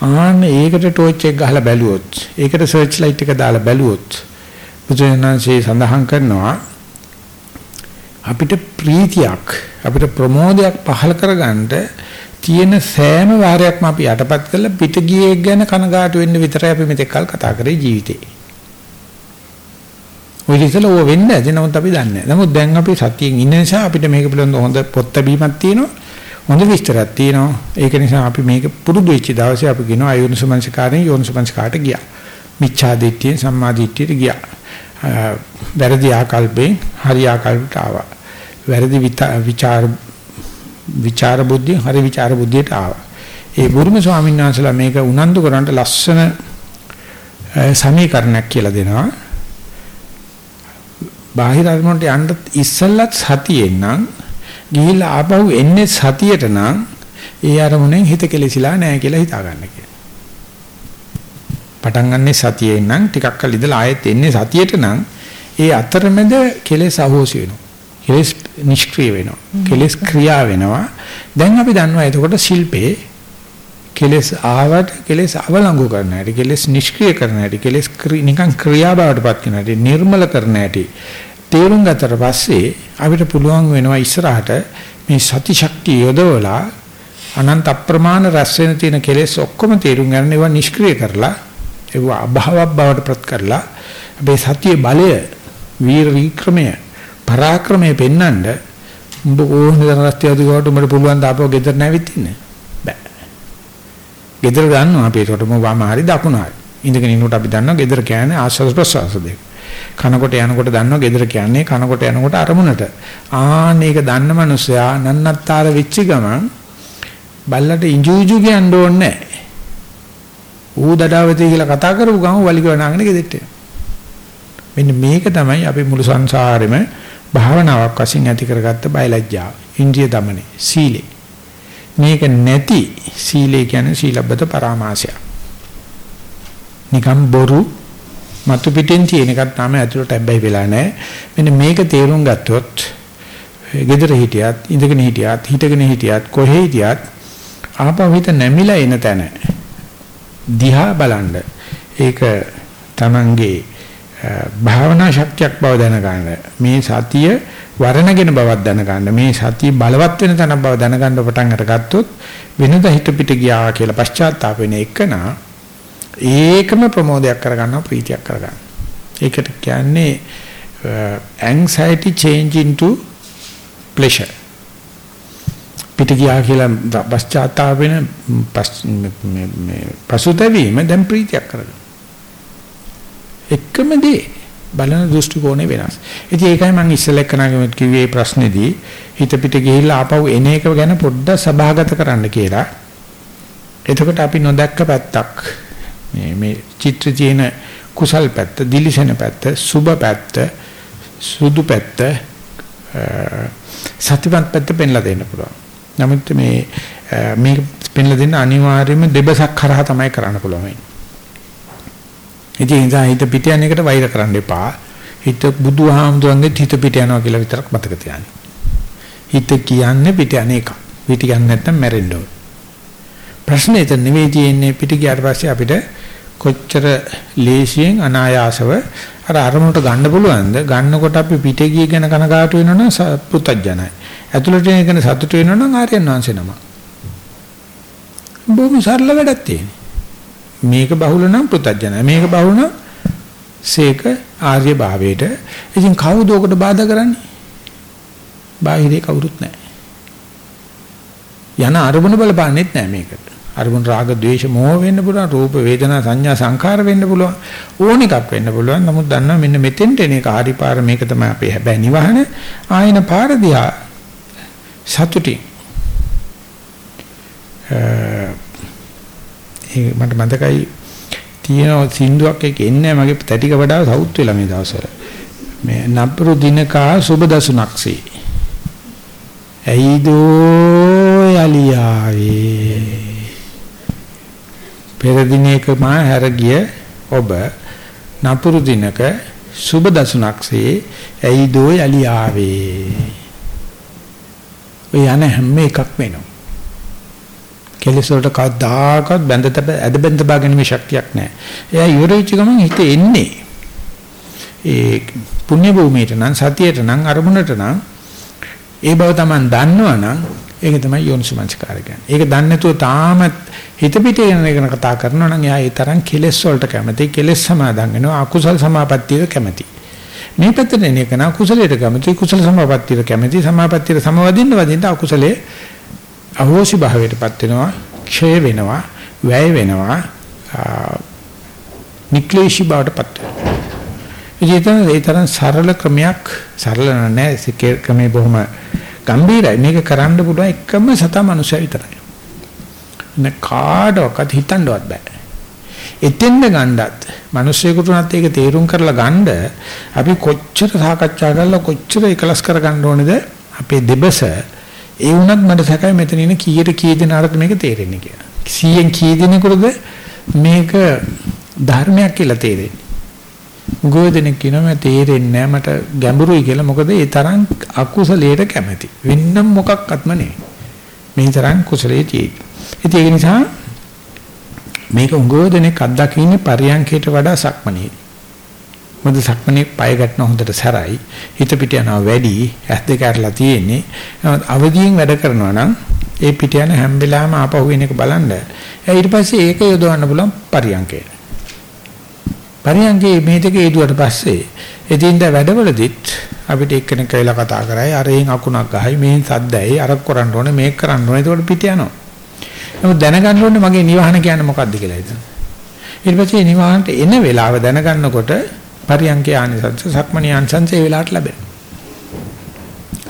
ආන්න ඒකට ටෝච් එක ගහලා බැලුවොත් ඒකට සර්ච් ලයිට් එක දාලා බැලුවොත් බුදුරජාණන්සේ සඳහන් කරනවා අපිට ප්‍රීතියක් අපිට ප්‍රමෝදයක් පහල කරගන්න තියෙන සෑම වාරයක්ම අපි යටපත් කරලා පිට ගියේ ගැන කනගාටු වෙන්න විතරයි අපි මෙතෙක් කල් කතා කරේ ජීවිතේ. ඔය ඉතල ඕව වෙන්න ඇති නමුත් අපි දන්නේ නැහැ. නමුත් දැන් අපි සතියෙන් ඉන්න නිසා අපිට මේක පිළිබඳව හොඳ පොත් බැීමක් තියෙනවා. හොඳ විස්තරයක් තියෙනවා. ඒක නිසා අපි මේක පුරුදු වෙච්ච දවසේ අපි කියනවා අයෝනිසමංසකාරයෙන් යෝනිසමංසකාට ගියා. මිච්ඡා දිට්ඨිය සම්මා දිට්ඨියට ගියා. වැරදි ආකල්පෙන් හරි ආකල්පට ආවා. වැරදි විචාර විචාර බුද්ධිය හරි විචාර බුද්ධියට ආවා. ඒ බුරුම ස්වාමීන් වහන්සේලා මේක උනන්දු කරන්ට ලස්සන සමීකරණයක් කියලා දෙනවා. බාහිර අරමුණට යන්න ඉස්සෙල්ලත් සතියෙන් නම් ගිහිල්ලා ආපහු එන්නේ සතියට නම් ඒ අරමුණෙන් හිත කෙලෙසිලා නැහැ කියලා හිතා ගන්න කියලා. පටන් ගන්නෙ සතියෙන් නම් ටිකක් කල් ඉඳලා ආයෙත් එන්නේ සතියට නම් ඒ අතරමැද කෙලෙස් අහෝසි වෙනවා. කෙලෙස් නිෂ්ක්‍රිය වෙනවා. කෙලෙස් ක්‍රියා වෙනවා. දැන් අපි දන්නවා එතකොට ශිල්පේ කෙලෙස් ආවට කෙලෙස් අවලංගු කරන හැටි කෙලෙස් නිෂ්ක්‍රිය කරන හැටි කෙලෙස් නිකන් ක්‍රියා බවට පත් කරන හැටි නිර්මල කරන හැටි තේරුම් ගතට පස්සේ අපිට පුළුවන් වෙනවා ඉස්සරහට මේ සති ශක්තිය යොදවලා අනන්ත අප්‍රමාණ රැස් වෙන තියෙන කෙලෙස් ඔක්කොම තේරුම් ගන්න ඒවා නිෂ්ක්‍රිය කරලා ඒවා අභාවක් බවට පත් කරලා අපේ සතියේ බලය වීර වික්‍රමය පරාක්‍රමය පෙන්වන්න උඹ කොහොමද රස්තිය අධිකවට උඹට පුළුවන් දාපුව ගෙදර නැවිත් ඉන්නේ. බෑ ගෙදර ගන්නවා අපි ඒකට වම හරි දකුණ හරි ඉඳගෙන ඉන්නකොට අපි දන්නවා ගෙදර කියන්නේ ආශ්වාස ප්‍රශ්වාස දෙක කනකොට යනකොට දන්නවා ගෙදර කියන්නේ කනකොට යනකොට අරමුණට ආන්න ඒක දන්න මනුස්සයා නන්නත්තර වෙච්ච ගමන් බල්ලට ඉංජුජු කියන්න ඕනේ නැහැ ඌ දඩාවතේ කියලා කතා කරපු ගමන් වලිගව නාගෙන ගෙදෙට්ට මෙන්න මේක තමයි අපි මුළු සංසාරෙම භාවනාවක් වශයෙන් ඇති කරගත්ත බයලජ්ජාව ඉන්ද්‍රිය দমনේ සීලේ මේක නැති සීලේ කියන්නේ සීලබ්බත පරාමාසය නිකම් බොරු මතු පිටින් තියෙන එකක් තමයි ඇතුළට හැබැයි වෙලා නැහැ. මෙන්න මේක තේරුම් ගත්තොත් gedara hitiyat ඉඳගෙන හිටියත් හිටගෙන හිටියත් කොහේ හිටියත් ආපහු හිත නැමිලා එන තැන දිහා බලන්න. ඒක Tamange භාවනා ශක්තියක් බව දැනගන්න. මේ සතිය වරණගෙන බවක් දැනගන්න මේ සතිය බලවත් වෙන තැන බව දැනගන්න පටන් අරගත්තොත් වෙනද හිත පිට ගියා කියලා පශ්චාත්තාප වෙන එකනා ඒකම ප්‍රමෝදයක් කරගන්නවා ප්‍රීතියක් කරගන්න. ඒකට කියන්නේ anxiety change into pleasure. පිට ගියා කියලා පශ්චාත්තාප වෙන මේ පසුතැවීම දැන් ප්‍රීතියක් කරගන්න. එකම දේ බලන දෘෂ්ටි කෝණය වෙනස්. ඉතින් ඒකයි මම ඉස්සෙල්ලා එක්කනාගෙම කිව්වේ ප්‍රශ්නේදී හිත පිට ගිහිල්ලා ආපහු එන එක ගැන පොඩ්ඩක් සභාගත කරන්න කියලා. එතකොට අපි නොදැක්ක පැත්තක් මේ මේ චිත්‍ර තියෙන කුසල් පැත්ත, දිලිසෙන පැත්ත, සුබ පැත්ත, සුදු පැත්ත සත්‍යවත් පැත්ත පෙන්ලා දෙන්න පුළුවන්. නමුත් මේ මේ පෙන්ලා දෙන්න අනිවාර්යයෙන්ම දෙබසක් කරා තමයි කරන්න පුළුවන්. ඉතින් ඉතින් හිත පිට යන එකට වෛර කරන්න එපා. හිත බුදුහාමුදුරන්ගේ හිත පිට යනවා කියලා විතරක් මතක තියාගන්න. හිත කියන්නේ පිට යන එක. පිට යන්නේ නැත්නම් මැරෙන්න ඕන. ප්‍රශ්නේ එතන නෙවෙයි තියෙන්නේ පිට ගියාට පස්සේ අපිට කොච්චර ලේසියෙන් අනායාසව අර අරමුණට ගන්න පුළුවන්ද? ගන්නකොට අපි පිට ගිය ගැන කනගාටු වෙනවනම් පුතඥයි. ඇතුළට එන ගැන සතුට වෙනවනම් ආර්යයන් වහන්සේ නම. බොහොම සරල වැඩක් තියෙනවා. මේක බහුල නම් පුතඥයි. මේක බහුල නම් සේක ආර්ය භාවයට. ඉතින් කවුද ඔකට බාධා කරන්නේ? බාහිරේ කවුරුත් නැහැ. යන අරමුණ බලපන්නේත් නැහැ මේකට. අරමුණ රාග ద్వේෂ මෝහ වෙන්න පුළුවන් රූප වේදනා සංඥා සංකාර වෙන්න පුළුවන් ඕන එකක් වෙන්න පුළුවන් නමුත් දන්නවා මෙන්න මෙතෙන්ට එන එක හරි පාර මේක තමයි අපේ හැබැයි නිවහන ආයන පාර දිහා සතුටින් ඒ මට මතකයි තියෙන සින්දුවක් එක එන්නේ මගේ තැටික වඩා සවුත් වෙලා මේ දවස්වල. මේ නපුරු දිනකා සුබ දසුණක්සේ ඇයිදෝ යලියාවේ පෙර දිනයක මා හැර ගිය ඔබ නපුරු දිනක සුබ දසුණක්සේ ඇයිදෝ යලි ආවේ ඔය යන හැම එකක් වෙනවා කෙලෙස් වලට කවදාකවත් බැඳ ඇද බැඳ බාගෙන ශක්තියක් නැහැ. එයා ඉවර වෙච්ච ගමන් හිත එන්නේ. ඒ පුණ්‍ය භූමියට නම් සතියට නම් අරමුණට නම් ඒ බව Taman දන්නවනම් ඒක තමයි යෝනිසමංස්කාරය කියන්නේ. ඒක දන්නේ නැතුව තාමත් හිත පිටේ යන එක කතා කරනවා නම් එයා ඒ තරම් කෙලෙස් වලට කැමති. කෙලෙස් සමාදන් වෙනවා. අකුසල් සමාපත්තියට කැමති. මේ පැත්තට එන එක නා කුසලයට කැමති. කුසල සමාපත්තියට කැමති. සමාපත්තියට සමවදින්න වදින්න අකුසලයේ අහෝසි භාවයටපත් වෙනවා. ක්ෂය වෙනවා. වැය වෙනවා. නික්ලේශී බවටපත් වෙනවා. ඉතින් ඒ තරම් සරල ක්‍රමයක් සරල නැහැ ක්‍රමේ බොහොම ගැඹීරයි මේක කරන්න පුළුවන් එකම සතා මනුස්සය විතරයි නේ කාඩවත් හිතන්නවත් බෑ එතෙන්ද ගණ්ඩත් මිනිස්සුෙකුට උනත් ඒක තේරුම් කරලා ගන්න අපි කොච්චර සාකච්ඡා කරලා කොච්චර එකලස් කරගන්න ඕනේද අපේ දෙබස ඒ වුණත් මට සැකයි මෙතන ඉන්න කීයට කී දෙනාට මේක තේරෙන්නේ කියලා 100න් කී දෙනෙකුටද මේක ධර්මයක් කියලා තේරෙන්නේ ගෝධනෙක් කියනවා මට තේරෙන්නේ නැහැ මට ගැඹුරුයි කියලා මොකද ඒ තරම් අකුසලයට කැමති. වෙන්නම් මොකක්වත්ම නෙවෙයි. මේ තරම් කුසලයේ තියෙයි. ඉතින් ඒක නිසා මේක උගෝධනෙක් අත්දකින්නේ පරියන්කයට වඩා සක්මනේ. මොකද සක්මනේ පය ගැටන හොඳට සැරයි. හිත පිට යනවා වැඩි. ඇස් දෙක අරලා තියෙන්නේ. අවදියෙන් වැඩ කරනවා නම් ඒ පිට යන හැම වෙලාවෙම ආපහු වෙන එක බලන්න. ඊට පස්සේ ඒක යොදවන්න පුළුවන් පරියන්කයට. පරියන්ගේ මේ දෙක ඊදුවට පස්සේ එදින්ද වැඩවලදීත් අපිට එක්කෙනෙක් කියලා කතා කරයි අරෙන් අකුණක් ගහයි මේ සද්දයි අර කරන්න ඕනේ මේක කරන්න ඕනේ ඒකට පිට යනවා. නමුත් දැනගන්න ඕනේ මගේ නිවහන කියන්නේ මොකක්ද කියලා ඉතින්. ඊට පස්සේ නිවහනට එන වෙලාව දැනගන්නකොට පරියන්ගේ ආනිසංස සක්මණේ ආනිසංස ඒ වෙලාවට ලැබෙනවා.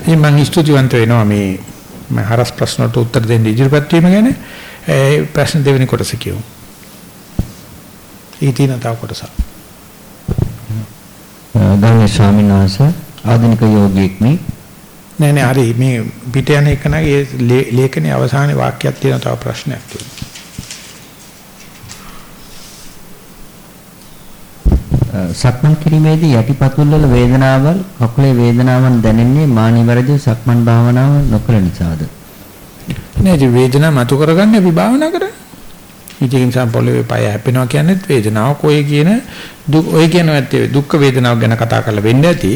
ඉතින් මම ස්තුතිවන්ත වෙනවා මේ මම හරස් ප්‍රශ්නට උත්තර දෙන්න ඉදිරිපත් වීම ගැන. ඒ ප්‍රශ්න දෙවෙනි කොටස කියමු. තියෙන තව කොටසක්. ගෞරවනීය ස්වාමීන් වහන්සේ ආධුනික යෝගීෙක් මේ නෑ නෑ හරි මේ පිට යන එක නගේ ලේඛනයේ අවසානයේ වාක්‍යයක් තියෙන තව ප්‍රශ්නයක් තියෙනවා. සක්මන් කිරීමේදී යටිපතුල් වල වේදනාවල් කකුලේ වේදනාවන් දැනෙන්නේ මානිවරදී සක්මන් භාවනාව නොකළ නිසාද? නෑ වේදනාව මතු කරගන්න අපි භාවනා කරන්නේ. ඉතින් නිසා පොළවේ පය හැපෙනවා කියන්නේත් වේදනාවක් ඔය කියන දුක් ඔය කියනවත් දුක් වේදනාවක් ගැන කතා කරලා වෙන්න ඇති.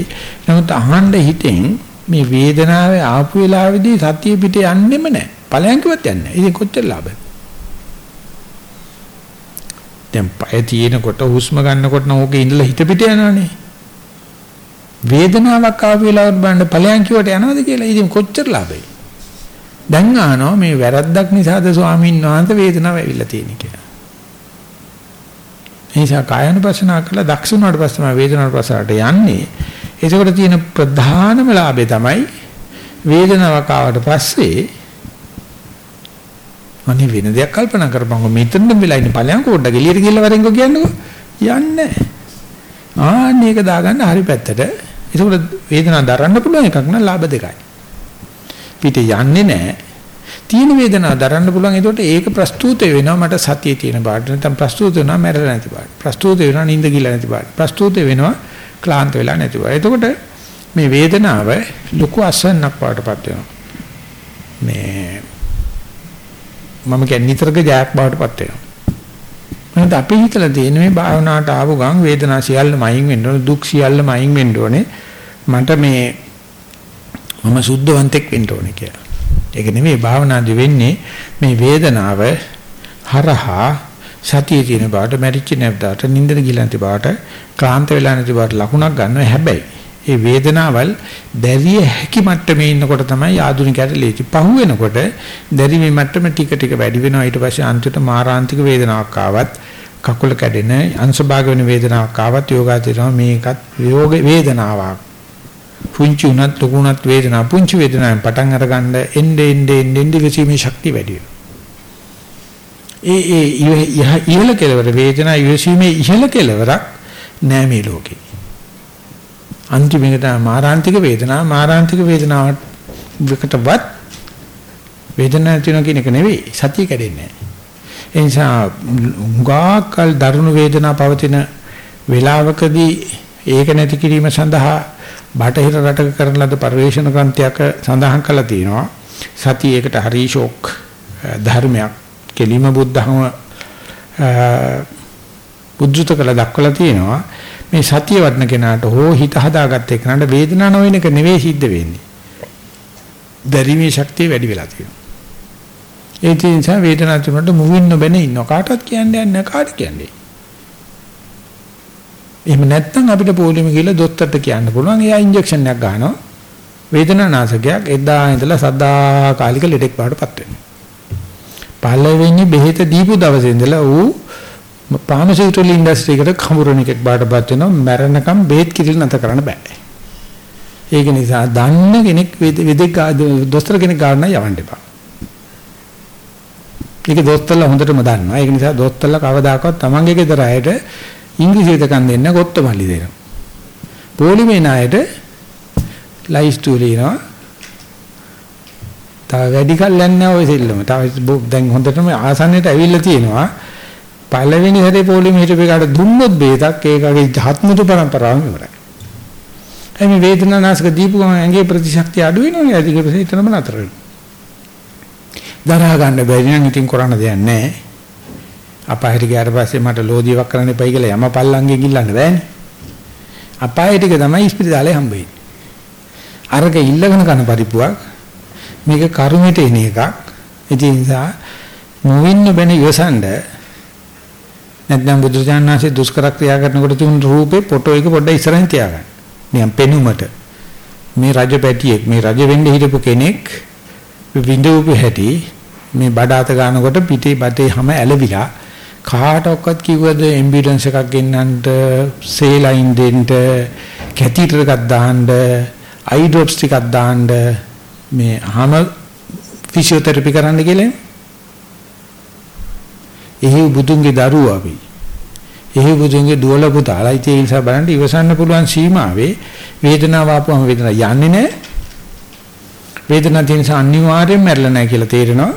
නමුත් අහන්න හිතෙන් මේ වේදනාවේ ආපු වෙලාවේදී සතිය පිට යන්නෙම නැහැ. ඵලයන්කවත් යන්නේ නැහැ. ඉතින් කොච්චර ලාභද? දැන් පය තියෙනකොට හුස්ම ගන්නකොට නම් ඕකේ ඉඳලා හිත පිට යනවනේ. වේදනාවක් ආපු වෙලාවට බලන්න ඵලයන්කියට යනවද කියලා. ඉතින් කොච්චර ලාභයි? දැන් ආනවා මේ වැරද්දක් නිසාද ස්වාමීන් වහන්සේ වේදනාව ඇවිල්ලා තියෙන්නේ කියලා. ඒ නිසා කායනුපස්සනා කළා දක්ෂ වුණාට පස්සේ තමයි වේදනාවට පස්සට යන්නේ. ඒකෝට තියෙන ප්‍රධානම ලාභය තමයි වේදනාවක් ආවට පස්සේ අනේ වෙන දෙයක් කල්පනා කරපන්කො මෙතන වෙලා ඉන්න ඵලයන් පොඩ්ඩක් එළියට ගිහලා වරෙන්කෝ කියන්නකෝ. යන්නේ. ආන්නේ ඒක දාගන්න හරි පැත්තට. ඒකෝට වේදනාව දරන්න පුළුවන් එකක් නම් ලාභ දෙකයි. පිට යන්නේ නැහැ. තියෙන වේදනාව දරන්න පුළුවන්. ඒකට ඒක ප්‍රස්තුත වෙනවා මට සතියේ තියෙන බාට. නැත්නම් ප්‍රස්තුත වෙනවා මැරෙලා නැති බාට. ප්‍රස්තුත වෙනවා නිින්ද ගිලා නැති බාට. ප්‍රස්තුත වෙනවා ක්ලාන්ත වෙලා නැති බාට. එතකොට මේ වේදනාව ලොකු අසන්නක් වඩටපත් වෙනවා. මේ මම කියන්නේ නිතරක ජයක් බවටපත් වෙනවා. මොකද අපි හිතලා තියෙන මේ භාවනාවට ආපු ගමන් වේදනා සියල්ලම අයින් වෙන්න ඕනේ දුක් සියල්ලම අයින් වෙන්න ඕනේ මට මේ මම සුද්ධවන්තෙක් වෙන්න ඕනේ කියලා. ඒක නෙමෙයි භාවනාදි වෙන්නේ මේ වේදනාව හරහා සතිය තියෙන බාට මැරිච්ච නැවදාට නින්දට ගිලා නැති බාට ක්ලාන්ත වෙලා නැති බාට ලකුණක් ගන්නවා හැබැයි ඒ වේදනාවල් දැරිය හැකි මට්ටමේ ඉන්නකොට තමයි ආධුනිකයට ලේසි. පහු වෙනකොට දැරි මේ මට්ටම ටික ටික වැඩි වෙනවා. ඊට පස්සේ අන්තිමට මාරාන්තික වේදනාවක් ආවත් කකුල කැඩෙන අංශභාග වෙන වේදනාවක් ආවත් යෝගාචරණ මේකත් යෝග වේදනාවක්. පුංචි උනත් ලොකු උනත් වේදනාව පුංචි වේදනාවෙන් පටන් අරගන්න එන්නේ එන්නේ එන්නේ විසීමේ ශක්තිය වැඩි ඒ ඒ ඉහළ කෙලවර වේදනාව විසීමේ ඉහළ කෙලවරක් නෑ මේ ලෝකේ. අන්තිමේට මාරාන්තික වේදනාව මාරාන්තික වේදනාවට විකටවත් වේදනාවක් තියෙන කියන එක නෙවෙයි සතිය කැඩෙන්නේ නෑ. ඒ නිසා උගාකල් දරුණු වේදනාව පවතින වේලාවකදී ඒක නැති කිරීම සඳහා බටහිර රටක කරන ලද පරිවේෂණ ග්‍රන්ථයක සඳහන් කරලා තියෙනවා. සතිය ඒකට හරි ෂෝක් ධර්මයක්. කෙලිම බුද්ධහම බුද්ධුත කළ දක්වලා තියෙනවා. මේ සතිය වඩන කෙනාට හෝ හිත හදාගත්ත කෙනාට වේදනාව නොවන එක නෙවෙයි සිද්ධ වෙන්නේ දැරීමේ ශක්තිය වැඩි වෙලා තියෙනවා. ඒ නිසා වේදනාව තුනට මුවින් නොබැන ඉන්න කාටවත් කියන්නේ නැහැ කාට කියන්නේ. එහෙම නැත්නම් අපිට පොලිම කියලා දොස්තරට කියන්න පුළුවන් එයා ඉන්ජෙක්ෂන් එකක් ගන්නවා. වේදනානාශකයක් එදා ඉඳලා සදා කාලික ලෙඩෙක් බවටපත් වෙනවා. පළවෙනි බෙහෙත දීපු දවසේ ඉඳලා ඌ ෆාමසිටිකල් ඉන්ඩස්ට්‍රි එකට කඹරණ එකක් බාටපත් වෙනවා මැරෙනකම් බෙහෙත් කිරිල් නැත කරන්න බෑ. ඒක නිසා දන්න කෙනෙක් වෙදෙක් දොස්තර කෙනෙක් ගන්න යවන්න එපා. ඒක දොස්තරලා හොඳටම දන්නවා. ඒක නිසා දොස්තරලා කවදාකවත් තමන්ගේ ගෙදර අයට ඉංග්‍රීසි දෙකක් දෙන්න ගොත්තමල්ලි දෙනවා. පොලිමේ ණයට ලයිස්තු ලියනවා. තව වැඩි කල් යන්නේ ඔය සෙල්ලම. තව දැන් හොඳටම ආසන්නයට ඇවිල්ලා තියෙනවා. පළවෙනි හැරේ පොලිමේ හිටපේකට දුන්නොත් බේතක් ඒකගේ ජාත්මුතු પરම්පරාවම ඉවරයි. එමේ වේදනානාශක දීපු ගමන් ඇඟේ ප්‍රතිශක්තිය අඩු වෙනවනේ. ඒක ප්‍රතිතරම නතර වෙනවා. දරා ගන්න බැරි නම් ඉතින් කරන්න දෙයක් නැහැ. අපායට ගියාට පස්සේ මට ලෝදියක් කරන්න එපයි කියලා යම පල්ලංගෙන් ඉල්ලන්න බෑනේ. අපාය ටික තමයි ඉස්පිරිතාලේ හම්බෙන්නේ. අරක ඉල්ලගෙන කන පරිප්පුවක් මේක කර්මයට එන එකක්. ඒ නිසා නොවින්න බැන ඉවසන්ඩ නැත්නම් බුදුරජාණන් වහන්සේ දුෂ්කර ක්‍රියා කරනකොට තුන් රූපේ ෆොටෝ එක පොඩ්ඩක් ඉස්සරහින් තියාගන්න. නියම් පෙනුමට මේ රජ පැටියෙක් මේ රජ වෙන්න හිටපු කෙනෙක් විඳවපු හැටි මේ බඩ අත ගන්නකොට පිටේ බඩේ හැම ඇලවිලා කාට ඔක්කත් කිව්වද ඇම්බියුලන්ස් එකක් ගෙන්නන්නට සේලයින් දෙන්න කැතීටර් එකක් දාන්න අයි ඩ්‍රොප්ස් ටිකක් දාන්න මේ හැම ෆිසියෝതെරපි කරන්න කියලා එහි බුදුන්ගේ දරුවෝ අපි. එහි බුදුන්ගේ දුවල පුතාලා. ඉතින් ඒ නිසා බලන්න ඉවසන්න පුළුවන් සීමාවේ වේදනාව ආපුවම වේදනාව යන්නේ නැහැ. වේදනාව තියෙන නිසා අනිවාර්යෙන් මැරෙලා නැහැ කියලා තේරෙනවා.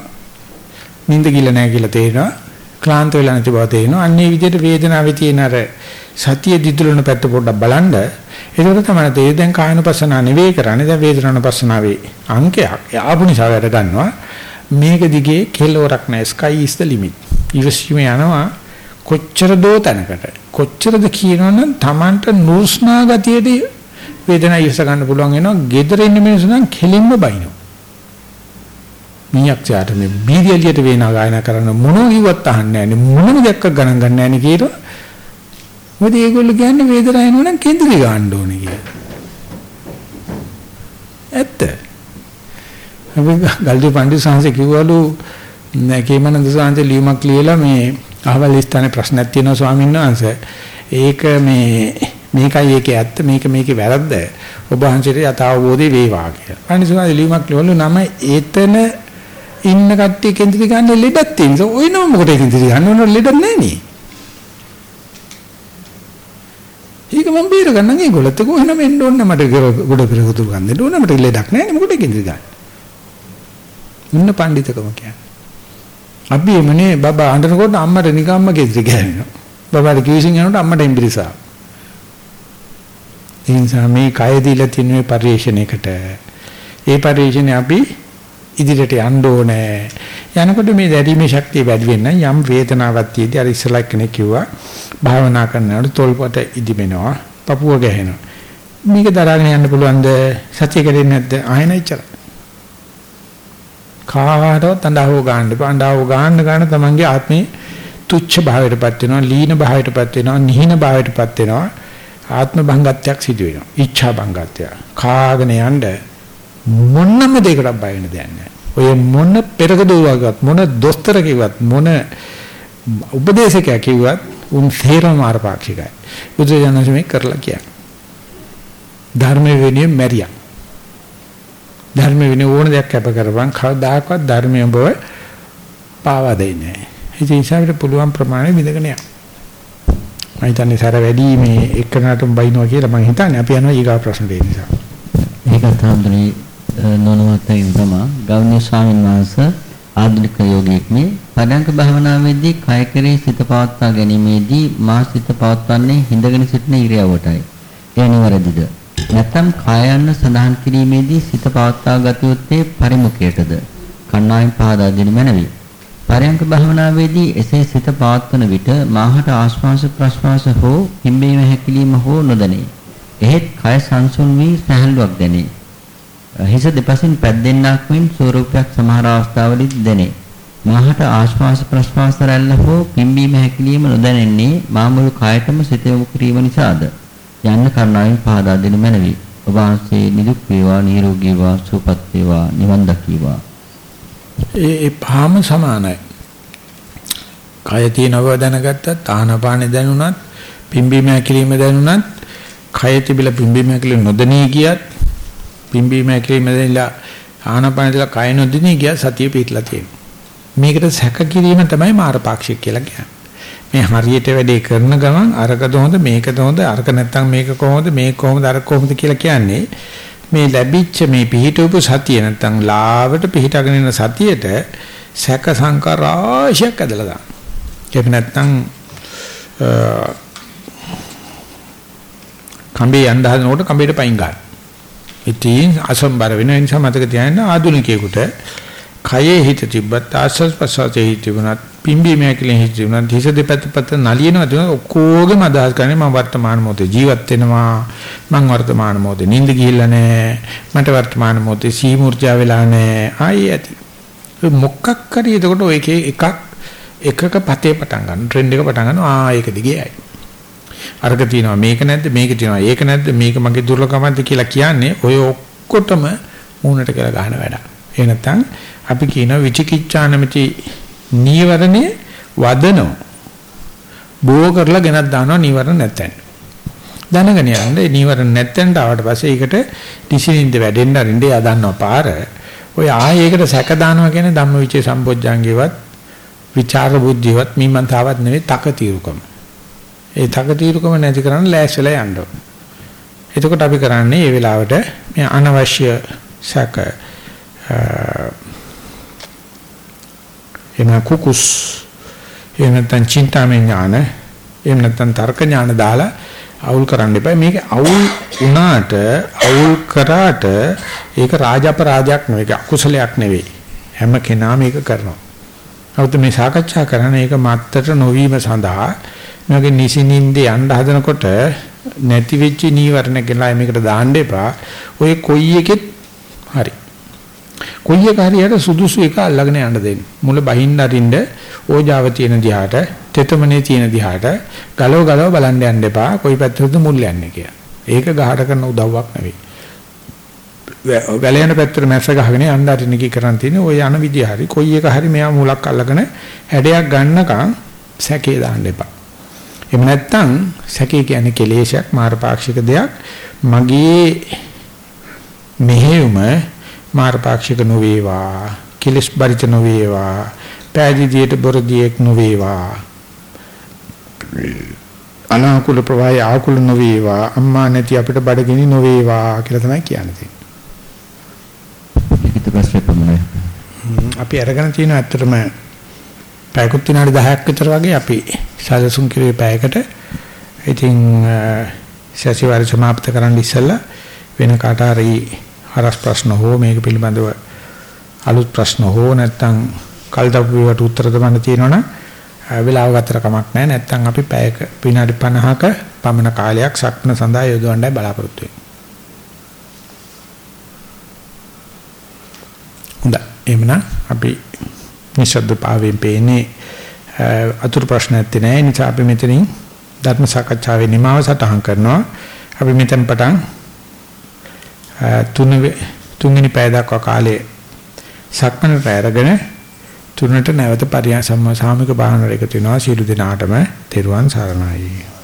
නිින්ද ගිල නැහැ කියලා තේරෙනවා. ක්ලාන්ත වෙලා නැති බව තේරෙනවා. අන්නේ විදිහට වේදනාවේ තියෙන අර සතිය දිදුලන පැත්ත පොඩ්ඩක් බලන්න. ඒකට තමයි තේ දැන් කායනුපස්සනා නෙවෙයි කරන්නේ. දැන් වේදනානුපස්සනාවේ අංකයක්. ආපු නිසා වැඩ ගන්නවා මේක දිගේ කෙලවරක් නැහැ. sky is the limit. ඉවසීම යනවා. කොච්චර දෝ තැනකට. කොච්චරද කියනවනම් Tamanට නුස්නා ගතියේදී වේදනාව ඉවස ගන්න පුළුවන් වෙනවා. gedare ඉන්න මිනිස්සු නම් කෙලින්ම බයිනවා. මීයක් යාට මේ බීදියලියට වේනා ගායනා කරන මොනෝ කිව්වත් අහන්නේ නැහැ. මොනම දෙයක් ගණන් ගන්න නැහැ නේ කියනවා මොකද ඒගොල්ලෝ කියන්නේ වේදනාව එනවනම් කේන්ද්‍රي ගන්න ඕනේ කියලා. ඇත්ත. අපි ගල්දි පණ්ඩිත සංහසේ කිව්වලු කේමනන්ද සාන්ත ලියුමක් ලියලා මේ අහවල් ස්ථානේ ප්‍රශ්නයක් තියෙනවා ස්වාමීන් වහන්සේ. ඒක මේ මේකයි ඒකේ ඇත්ත මේක මේකේ වැරද්ද. ඔබ වහන්සේට යථාබෝධේ වේවා කියලා. අනිසුනා ලියුමක් ලියවලු නම ඒතන ඉන්න කට්ටිය කේන්ද්‍රී ගන්න ලෙඩක් තියෙනවා. ඔය නම මොකටද කේන්ද්‍රී ගන්න ඕන ලෙඩක් නැහැ නේ. ඒක මම බීර ගන්න ඒගොල්ලත් කොහොමද එන්න ඕන මට ගොඩ පෙර උතුරු ගන්න දෙන්න ඕන මට ලෙඩක් නැහැ නේ මොකටද කේන්ද්‍රී ගන්න. උන්න පඬිතකම කියන්නේ. අපි එමනේ බබා අඬනකොට අම්මට නිකම්ම කෙද්දි ගෑවෙනවා. බබාට කිවිසින් යනකොට අම්මට එම්බිරිසා. ඒ නිසා මේ කය දීලා තියෙන මේ පරිශ්‍රණයකට ඒ පරිශ්‍රණය අපි ඉදිරියට යන්න ඕනේ. යනකොට මේ දැරීමේ ශක්තිය වැඩි වෙන්න යම් වේදනාවක් තියෙදි අර ඉස්සලා කෙනෙක් කිව්වා භාවනා කරනකොට තොල්පත ඉදිමෙනවා, පපුව ගැහෙනවා. මේක දරාගෙන යන්න පුළුවන්ද? සත්‍ය කැඩෙන්නේ නැද්ද? ආයෙන ඉච්චරයි. කාටවත් අඬාවෝ ගන්න එපා. අඬාවෝ ගන්න ගන්න තමන්ගේ ආත්මේ තුච්ඡ භාවයටපත් වෙනවා, ලීන භාවයටපත් වෙනවා, නිහින භාවයටපත් වෙනවා. ආත්ම භංගත්වයක් සිදු වෙනවා. ඉච්ඡා භංගත්වය. කාගෙන යන්න මොනම දෙයකට බය වෙන දෙයක් නැහැ. ඔය මොන පෙරක දුවගත් මොන දොස්තර කිව්වත් මොන උපදේශකයා කිව්වත් උන් තේරම මාර්ගපාක්ෂිකයි. බුදුරජාණන් මේ කරලා කියන්නේ. ධර්ම වෙනුවෙන් මැරියා. ධර්ම වෙන ඕන දෙයක් කැප කරපන් කවදාකවත් ධර්මය ඔබ පාවා දෙන්නේ නැහැ. ඒ නිසා අපිට පුළුවන් ප්‍රමාණය විඳගෙන යන්න. මම හිතන්නේ සර වැඩි මේ එක්කනටම බයිනවා කියලා මම හිතන්නේ අපි යනවා ඊගා ප්‍රශ්න දෙන්න නිසා. ඒකත් හඳුනේ නොනවතින් තමයි ගෞරවනීය ස්වාමීන් වහන්සේ ආධුනික යෝගීෙක් මේ පදංක භාවනාවේදී කය කෙරෙහි සිත පවත්වා ගැනීමේදී මා සිත පවත්වන්නේ හිඳගෙන සිටින ඉරියව්වටයි. එය නිවැරදිද? නැත්නම් කායයන් සඳහන් කිරීමේදී සිත පවත්වා ගත යුත්තේ පරිමුඛයටද කණ්ණායම් පහදා දෙනු මැනවි. පරයන්ක භාවනාවේදී එසේ සිත පවත්වන විට මාහට ආශ්වාස ප්‍රශ්වාස හෝ පිම්බීම හැකිලිම හෝ නොදැනේ. එහෙත් කය සංසුන් වී සැහැල්ලුවක් දැනේ. හිස දෙපසින් පැද්දෙන්නක් මෙන් ස්වරූපයක් සමහර අවස්ථාවලදී දැනේ. මාහට ආශ්වාස ප්‍රශ්වාස රැල්ල හෝ පිම්බීම හැකිලිම නොදැනෙන්නේ මාමුළු කායතම සිත යොමු කිරීම නිසාද? යන්න කරුණාවෙන් පහදා දෙනු මැනවි. ඔබ වහන්සේ නිදුක් වේවා නිරෝගී වේවා සුවපත් වේවා නිවන් දකීවා. ඒ ඒ පහම සමානයි. කය තියෙනව දැනගත්තත් ආහනපානෙ දැනුණත් පිම්බීම හැකිලිම දැනුණත් කය තිබිලා පිම්බීම හැකිලිම නොදැනී ගියත් පිම්බීම හැකිලිම දැනලා ආහනපානෙදලා කය නොදැනී ගියත් සතිය පිටලා තියෙනවා. මේකට සැක කිරීම තමයි මාරපාක්ෂික කියලා කියන්නේ. මේ හරියට වැඩේ කරන ගමන් අරකද හොඳ මේකද හොඳ අරක නැත්තම් මේක කොහොමද මේක කොහොමද අර කොහොමද කියලා කියන්නේ මේ ලැබිච්ච මේ පිහිටවපු සතිය නැත්තම් ලාවට පිහිටගෙන ඉන්න සතියට සැක සංකාර රාශියක් ඇදලා දාන්න. ඒක නැත්තම් කම්බේ යන්න හදනකොට කම්බේට පයින් ගන්න. ඉතින් අසම්බර වෙන නිසා මතක තියාගන්න ආදුනිකයෙකුට කයේ හිත තිබ්බත් ආස්වාස් ප්‍රසවාසයේ හිත තිබුණත් පිම්බීමේ කියලා හිත තිබුණත් හිස දෙපැත්ත පැත්ත නලියනවා තිබුණා ඔක්කොගේම අදහස් කරන්නේ මම වර්තමාන මොහොතේ ජීවත් වෙනවා. මම වර්තමාන මොහොතේ නිින්ද ගිහිල්ලා නැහැ. මට වර්තමාන මොහොතේ සීමුර්ජා වෙලා නැහැ. ආයි ඇති. මොකක් කරි එතකොට ඔය එකක් එකක පතේ පටන් ගන්න ට්‍රෙන්ඩ් එක පටන් ගන්නවා. ආ ඒක දිගේ යයි. අරක තියෙනවා මේක නැද්ද මේක තියෙනවා ඒක නැද්ද මේක මගේ දුර්ලභකමක්ද කියලා කියන්නේ ඔය ඔක්කොටම මූණට කියලා ගන්න වැඩ. ඒ නැත්තම් අපි කියන විචිකිච්ඡා නැමැති නීවරණේ වදනෝ බෝ කරලා ගෙනත් දානවා නීවරණ නැත්තෙන්. දැනගෙන යන්න ඒ නීවරණ නැත්තෙන්ට ආවට පස්සේ ඒකට දිසින්ද වැඩෙන්න අරින්දේ යදන්නවා පාර. ඔය ආයේකට සැක දානවා කියන්නේ ධම්මවිචේ සම්පොඥාංගේවත් විචාර බුද්ධියවත් මීමන්තාවත් නෙවෙයි තකතිරුකම. ඒ තකතිරුකම නැති කරන්න ලෑස්තිලා යන්න ඕන. එතකොට අපි කරන්නේ මේ වෙලාවට මේ අනවශ්‍ය සැක එහෙම කුකුස් එහෙම නැත්නම් චින්තාමය ඥාන එහෙම නැත්නම් තර්ක ඥාන දාලා අවුල් කරන්න එපා. මේක අවුල් වුණාට අවුල් කරාට ඒක රාජපරාජයක් නෙවෙයි අකුසලයක් නෙවෙයි. හැම කෙනාම මේක කරනවා. අවුත් මේ සාකච්ඡා කරන එක මත්තට නොවීම සඳහා මගේ නිසිනින්ද යන්න හදනකොට නැති වෙච්ච නීවරණ කියලා මේකට දාන්න එපා. ඔය කොයි එකෙත් හරි. කොයි එක හරියට සුදුසු එක අල්ලගෙන යන්න දෙන්න. මුල බහින්න අරින්න ඕජාව තියෙන දිහාට, තෙතමනේ තියෙන දිහාට ගලව ගලව බලන්න යන්න එපා. කොයි පැත්තටද මුල් යන්නේ කියලා. ඒක ගහට කරන උදව්වක් නෙවෙයි. වැල යන පැත්තට මැස්ස ගහගෙන යන්න අරින්න කි කරන් තියෙන්නේ ওই යන විදිය හරි. කොයි එක හරි මෙයා මුලක් අල්ලගෙන හැඩයක් ගන්නකම් සැකේ දාන්න එපා. එහෙම නැත්නම් සැකේ කියන්නේ කෙලේශයක් මාරපාක්ෂික දෙයක්. මගේ මෙහෙයුම මාර්ගපාක්ෂික නොවේවා කිලිස් බරිත නොවේවා පෑදීදියට බොරදියෙක් නොවේවා අනාකූල ප්‍රවාහය ආකූල නොවේවා අම්මා නැති අපිට බඩගිනි නොවේවා කියලා තමයි කියන්නේ. ලිඛිත ප්‍රශ්න පමණයි. අපි අරගෙන තියෙන ඇත්තටම පැයකුත් විනාඩි 10ක් විතර වගේ අපි සැලසුම් කිරුවේ පැයකට. ඉතින් සැසිවාරි සමාප්ත කරන්න ඉස්සෙල්ලා වෙන කාට හරි හරස් ප්‍රශ්න හෝ මේක පිළිබඳව අලුත් ප්‍රශ්න හෝ නැත්නම් කල්දපු ඒවාට උත්තර දෙන්න තියෙනවනම් වෙලාව ගතර කමක් නැහැ නැත්නම් අපි පැයක විනාඩි 50ක පමණ කාලයක් සක්න සඳහා යොදවන්නයි බලාපොරොත්තු වෙන්නේ. හොඳයි. එහෙමනම් අපි නිශ්ශබ්ද පාවෙන් පේන්නේ අතුරු ප්‍රශ්න නැත්තේ නෑ. නිසා අපි මෙතනින් ධර්ම සාකච්ඡාවේ නිමාව සටහන් කරනවා. අපි මෙතෙන් පටන් තුන තුන්වෙනි පැය දක්වා කාලේ සක්මනට අරගෙන තුනට නැවත පරියන් සම්මා සාමික භාවනාවට එකතු වෙනවා. සියලු දෙනාටම තෙරුවන් සරණයි.